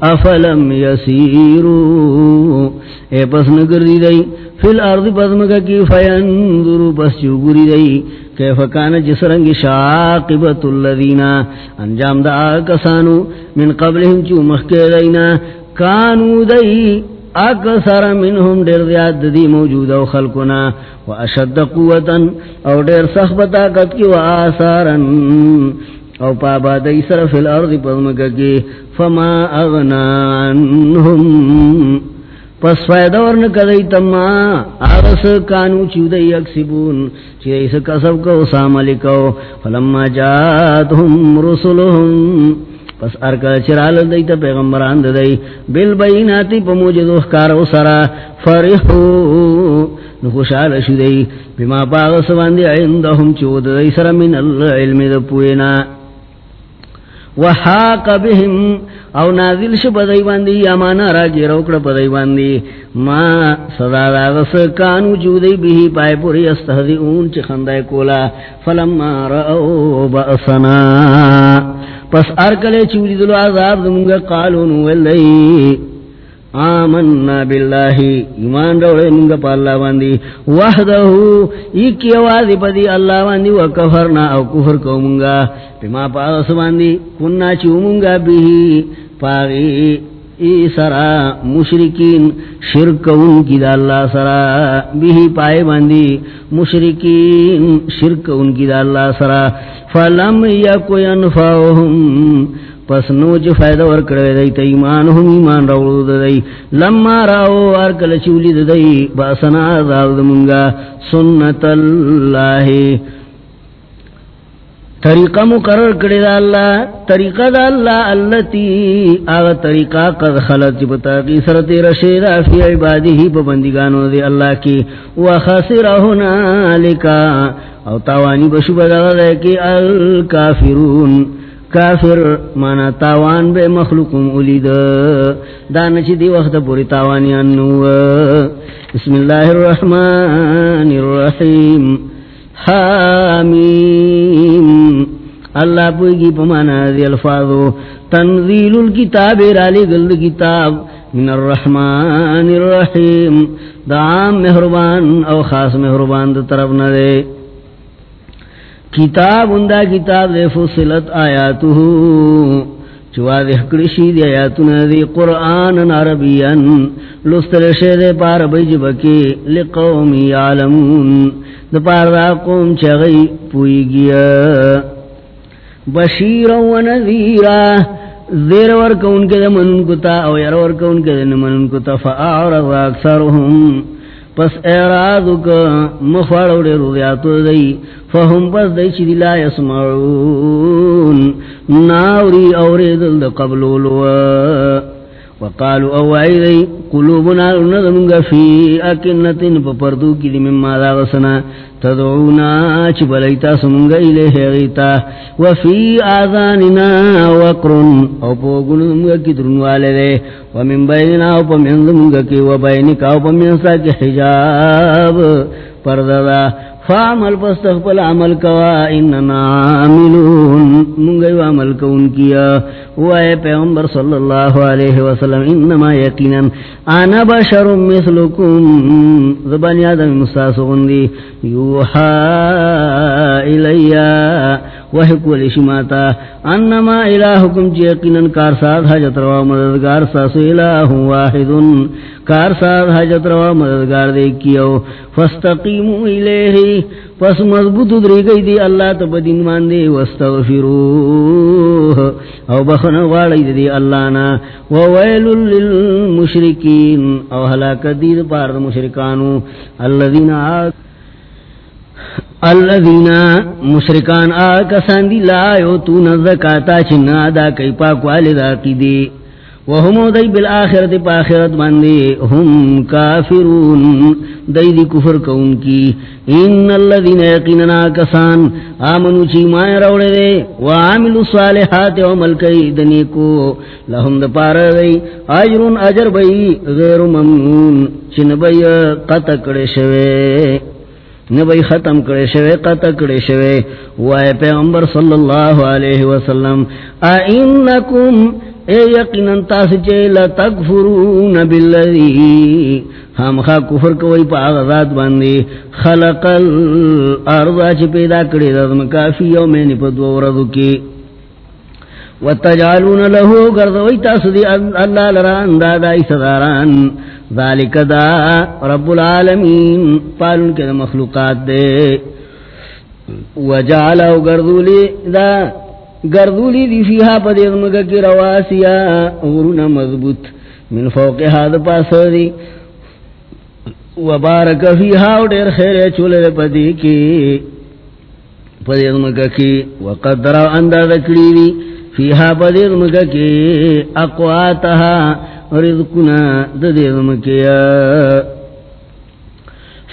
افلم یسیرون اے پس نگردی دی فی الارض پزمکا کی فینظرو پس چوگری دی کیف کان جسرنگ شاقبت اللذین۔ انجام دا آکسانو من قبلهم چو مخی دینا کانو دی اکثر منهم دیر زیاد دی موجود او خلقنا و اشد قوتا او دیر سخت طاقت کی و آثارا او پابا دی سر فی الارض پزمکا کی فما اغنا عنهم پس فائدہ ورن کدی تما آغس کانو چودئی اکسبون چیس کسب کو ساملکو فلما جاتهم رسولهم پس ارکل چرال دیتا پیغمبران دی بل بیناتی پا موجد اخکارو سرا. فرحو نخوشال شدی بما پاغس واندی عندهم چود دی سر من العلم دپوینا وحاق بهم، او نازل ش بدای باندې یمانا را ګیرو کړ بدای باندې ما صدا راغس کان وجودی به پای پوری استهزئون چې خندای کولا. فلما راو باسنا پس ارکلے چوری دلو عذاب دمونگا قالون ولی آمنا باللہ. ایمان روڑے منگا پا اللہ واندی وحدہو. ایکی آوازی پا دی اللہ واندی وکفرنا او کفر کو منگا پی ما پا آغس واندی کننا چو منگا بیہی پاگی ای سرا مشرکین، شرک ان کی دا اللہ سرا بیہی پائے باندی، مشرکین، شرک ان کی دا اللہ سرا۔ فلم یکو ینفاؤہم پس نوچ فائدہ ورکڑوے دی، تا ایمان ہم ایمان روڑو دی۔ لما راو ارکل چولی دی، باسنا عذاب دمونگا سنت اللہ۔ طریقہ مقرر کردے دا اللہ، طریقہ دا اللہ اللتی، آغا طریقہ قد خلط چی بتاقی سرط رشیدہ فی عبادی ہی پبندگانو دے اللہ کی وخسرہنا لکا، او تاوانی بشو بدا دے کی الکافرون۔ کافر مانا تاوان بے مخلوقم علید دانا چی دی وقت پوری تاوانی انو بسم اللہ الرحمن الرحیم۔ حامیم. اللہ پوئی کی پمانا دی الفاظو. تنزیل الكتاب رالی گلد کتاب. من الرحمن الرحیم. دا عام محربان او خاص محربان دا طرف ندے کتاب اندا کتاب دے فصلت آیاتو. چوا دے حکڑشی دے آیاتنا دے. قرآن عربیان لستر شید پار بیجبکی لقومی عالمون دا پار دا قوم چغی پوئی گیا. بشیر و نذیرہ زیر ورکا ان کے دا منن کتا او یر ورکا ان کے دا منن کتا فاعرض اکثرهم. پس اعراضو کا مخوارو دے روزیاتو دی، فهم پس دی چی دی لا یسمعون. ناوری اوری دل دا قبلولو وقالو اوائی دی قلوبنا لنظمنگا فی اکنتن پا پردو کی دی مما دا غسنا تدعونا چی بلیتا سمنگا الیہ غیتا وفی آذاننا وقرن او پو گلنمگا کی درنوالے دے ومن بیننا او پا منزمگا کی وبینکا او پا کی حجاب پرددا فعمل فاستغفل عمل کوا، اننا عاملون. منگیو عمل کون کیا وائے پیغمبر صلی اللہ علیہ وسلم، انما یقینا انا بشر مثلکم. زبانی آدم مستاسغن دی یوحا الیا وحکو لشماتا انما الہکم چی یقینا کارساد حجت روا مددگار ساسو الہ واحدن. کارساد حجت روا مددگار دیکھیو. فاستقیمو الیہی. پس مضبوط دری گئی دی اللہ تب دین ماندے واستغفروه او بخن والی دی اللہ نا. وویل للمشرکین. او حلاک دید پارد مشرکانو. الذین آگ الذین مشرکان آکسان دی لا یوتون الزکاة چنا دا کئی پاک والدہ کی دی. وهم دی بالآخرت پاخرت باندے هم کافرون. دی دی کفر کون کی. ان اللذین یقیننا کسان آمنو چی مائے روڑے دے، وعاملو صالحات و ملکی دنیکو لهم دا پار دی آجرون اجر بی غیر ممنون چن بئی بی قطکڑ شوے. نبی ختم کرے شوے، قطع کرے شوے۔ وائے پیغمبر صلی اللہ علیہ وسلم اینکم اے یقینا تاس چے لتکفرون بالذی ہم خا کفر کوئی پا غذات باندے خلق الارض چی پیدا کری رضم کافی یومین پا دو وردو کی۔ وتجعلون له غرضوی تاس دی اللہ لران دادائی صداران۔ ذالک دا رب العالمین پالن کے مخلوقات دے۔ وجعلو گردولی دا، گردولی دی فیہا پا دیغمگا کی رواسیا، غرون مضبوط، من فوق حاد پاس دی۔ وبارک فیہا و دیر خیر چولے پا دی کی، پا دیغمگا کی۔ وقدر انداز کری دی، فیہا پا دیغمگا کی اقواتها رزقنا دا دیغمگیا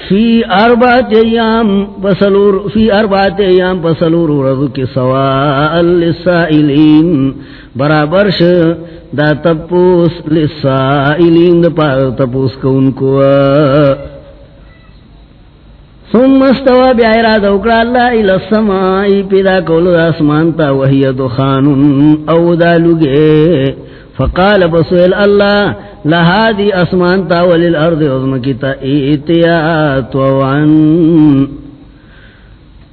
فی اربات ایام پسلور فی اربات ایام پسلور رضو کی سواء للسائلین برابر ش دا تپوس للسائلین دا پا تپوس کونکو. ثم استوى بعراض وقال الله الى السماء، پیدا کول اسمان تا وهي دخان او دالوگه فقال بسوئل اللہ لہا دی اسمان تا ولیل ارد عظم کی تا ایتیات توان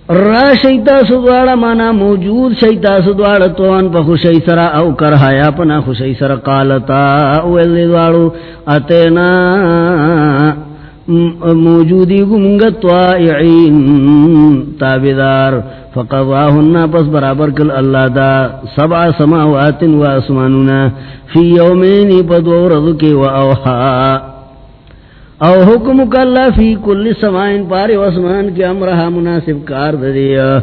را شیطا سدوارا مانا موجود شیطا سدوارا توان پا خوشی سرا او کرہایا پنا خوشی سرا قالتا اویل دوارو، اتینا. موجودی گمگت وائعین تابدار فقضاهن پس برابر کل اللہ دا سبع سماوات و اسمانونا فی یومین پدو رضکی و اوحا او حکم کلا فی کل سمائن پاری و اسمان کی امرہا مناسب کار دیا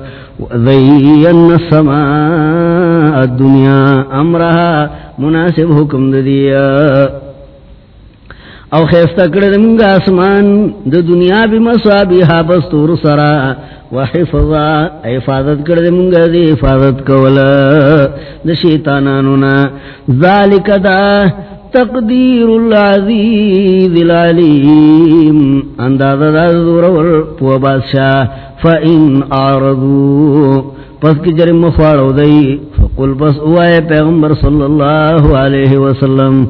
ذین السماء الدنیا، امرہا مناسب حکم دیا او خیستا کرد منگا اسمان د دنیا بی مسابی حابستور سرا وحفظا، حفاظت کرد منگا دی حفاظت کولا د شیطانانونا ذالک دا تقدیر العزیز العلیم. انداز دا دورور پو بادشاہ فإن آردو پس کی جرم مخوارو دی. فقل پس اوائے پیغمبر صلی اللہ علیہ وسلم.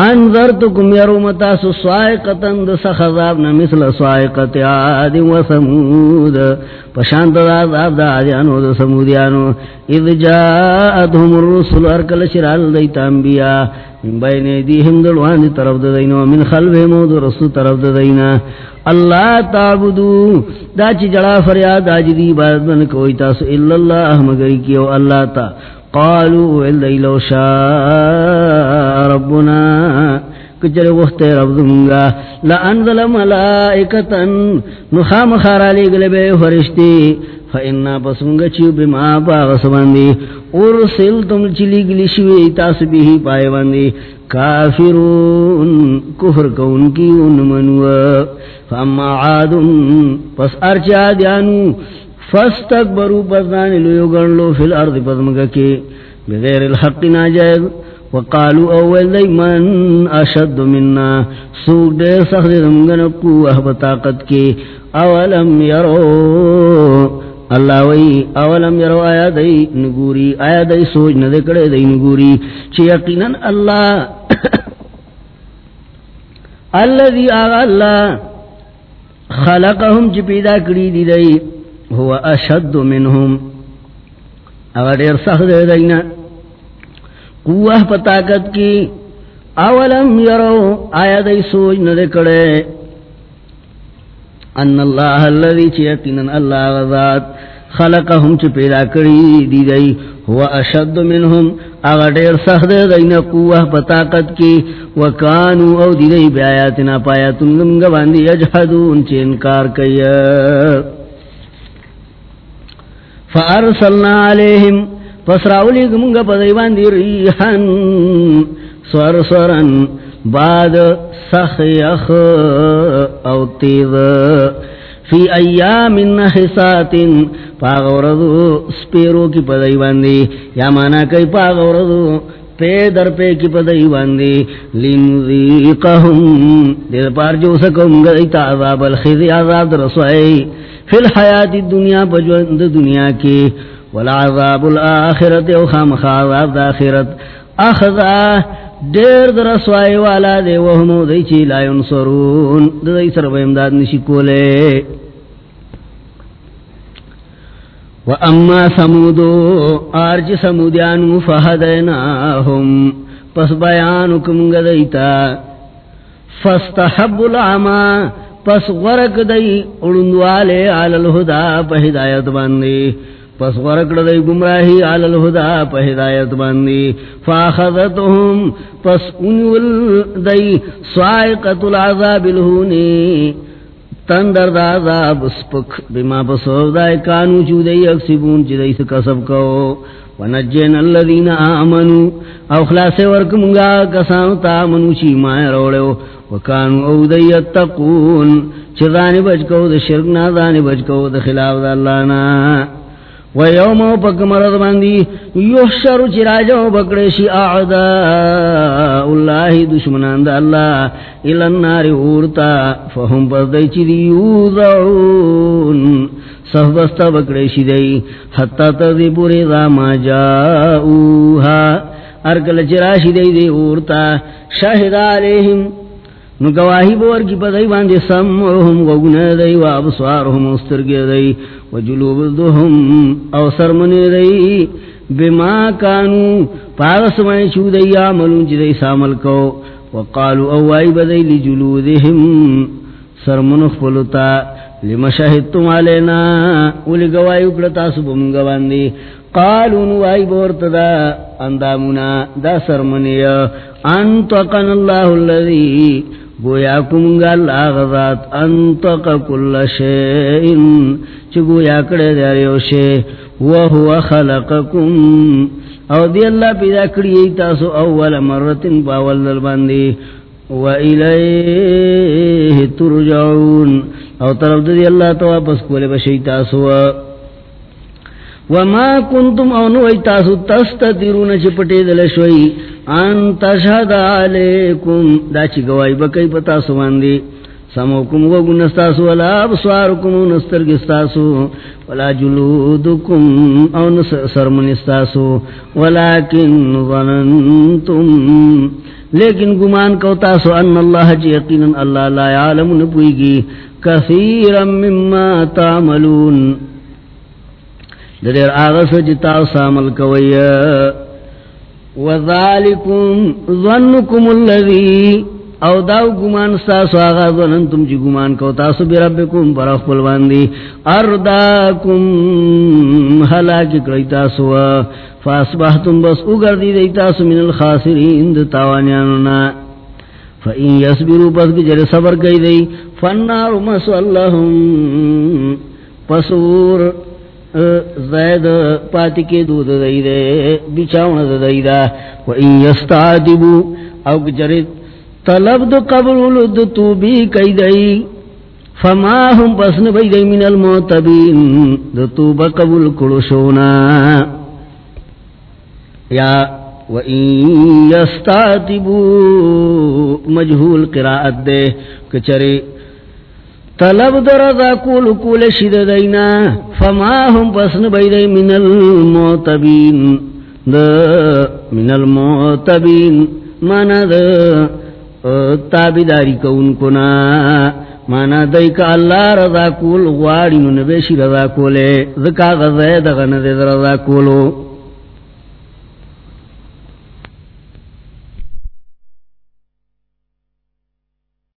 انذرتکم یرومتا سو سوائقتن دا سخذابنا مثل سوائقت عاد و سمود پشانت دا عذاب دا عادیانو دا سمودیانو اذ جاءتهم الرسل، ارکل شرال دیتا انبیاء. من بین ایدیهم دلوان دی طرف دا دینو من خلفهم دا رسول طرف دا دینا. اللہ تعبدو. دا چی جڑا فریاد آجدی عبادت بن کوئی تاسو اللہ مگری کیو اللہ تا. قالوا إلا لو شاء ربنا کچر وقت رب دنگا لأنزل ملائکتا نخام خارالی گلبے فرشتی. فإنا پسنگا چیو بما پاغس باندی ارسلتم چلی گلی شوی تاسبیہی پائے باندی کافرون کفر کون کی انمنوا فاما عادن پس ارچا دیانو. فاستكبروا بذان لو يغنلو في الارض بذمگا کے بغیر الحق ناجائز. وقالوا اول دی من اشد منا؟ سوق دے سخت دمگن قوہ بطاقت کے اولم یرو؟ اللہ وی، اولم یرو آیا دی نگوری، آیا دی سوچ ندے کڑے دی نگوری. چی یقینا اللہ [COUGHS] اللہ دی آغا اللہ خلقهم چی پیدا کری دی دی. هو اشد منهم. اگر دیر سخت دے دینا. قوہ پتاکت کی. اولم یرو آیا دی سوچ ندے کڑے. ان اللہ اللذی چیقینا اللہ غذات خلقهم چی پیدا کری دی دی هو اشد منهم. اگر دیر سخت دے دینا قوہ پتاکت کی. وکانو او دی دی بیایاتنا پایاتن گواندی اجحدون چی انکار کیا. فارسلنا علیہم فسراولی گمگا پدیوان دی ریحن سور سورن بعد سخیخ او تیز. فی ایام نحسات پاغوردو سپیرو کی پدیوان دی. یا مانا کئی پاغوردو پے در پے کی پدیوان دی. لنذیقہم دیر پار جو سکم گئیتا عذاب الخزی، عذاب رسوائی. فی الحیات الدنیا پجوند دنیا کی، والعذاب الاخرت او خامخ عذاب دا آخرت. اخذا دیر در سوائی والا دے وہمو دی چی لا ینصرون. دی سر و امداد نشی کولے. وَأَمَّا سَمُودُ آرچ سمودیانو فَهَدَيْنَاهُمْ پس بیانکم گدیتا. فَاسْتَحَبُّ الْعَمَا پس غرق دی اڑندوالے علی الہدا پہ ہدایت باندی۔ پس غرق دی گمراہی علی الہدا پہ ہدایت باندی۔ فاخذتهم پس انول دی سوائقت العذاب الہونی۔ تندر دا عذاب سپک، بما بسوف دائی کانو چو دی اکسبون چی دی سکسب کو ونجین اللذین آمنو او خلاص ورک منگا کسانو تا منو چی مائے روڑے وکانو او دی اتقون چی دانی بچکو دا شرکنا دانی بچکو دا خلاف دا اللہ نا. ویوم پک مرد باندی یحشر چی راجو بکڑشی اعداء اللہ دشمنان دا اللہ. الانار اورتا. فهم پس دی چی دی یوزعون صحبستا بکڑشی دی حتی تردی پوری دا ما جاؤوها ارکل چی راشی دی اورتا. شاہد علیہم. نو گواہی بور کی پدائی باندے سمعهم وگنا دی و ابصارهم استرگی دی و جلوبدهم او سرمنی دی بما کانو. پاغس میں چو دی آملون چی دی سامل کو. وقالو او آئی بدئی لجلودهم سرمنخ پلتا لما شہدتم علینا اولی گواہی اکڑتا سبم گواندی قالوا نوائی بورتدا اندامنا دا سرمنی انتقن اللہ اللذی، گویا کمگا اللہ غذات. انتق کل شئین چی گویا کڑے دیاریو شے. وہو خلقکم. او دی اللہ پیدا کڑی تاسو اول مرتن باول دل باندی. وَإِلَيْهِ تُرْجَعُونَ او طرف دی اللہ تو واپس کولے بشی تاسو وما كنتم او نوئی تاسو تستدرون دل دلشوئی ان تشهد علیکم دا چی گواہی بکئی پتا سواندی سموکم وگو نستاسو، ولا بسوارکم نسترگستاسو، ولا جلودکم او نسرمنستاسو، ولیکن ظننتم. لیکن گمان کو تاسو ان اللہ جی یقینا اللہ لا یعلم نپوئیگی کثیرا مما تعملون. دیر آغس جتاو سامل کوئی، وذالکم ظنکم اللذی او داو گمان ستاسو آغا ظننتم چی گمان کو تاسو بی ربکم پر اخپل باندی ارداکم حلاکی کری تاسو فاسبحتم بس اگر دی تاسو من الخاسرین دی تاوانیانونا فَإِن يَسْبِرُوا پس بجر صبر کئی دی فَالنَّارُ مَسْوَ اللَّهُمْ پسور زید پاتی کے دود دئی دے، بچاون دئی دا۔ و ان یستعتبو او جرت طلب دو قبل لد تو بھی کئی دئی فما هم پسن بئی دئی من المعتبین۔ دو تو بقبل کلشونا یا و ان یستعتبو مجھول قراءت دے۔ کچری طلب در دا کول کول شد دینا۔ فما هم پسن بیدی من المعتبین۔ دا من المعتبین۔ مانا دا تابداری کون کنا مانا دای کا اللہ رضا کول غواری نبیشی رضا کولے ذکا غزای دغن دے رضا کولو.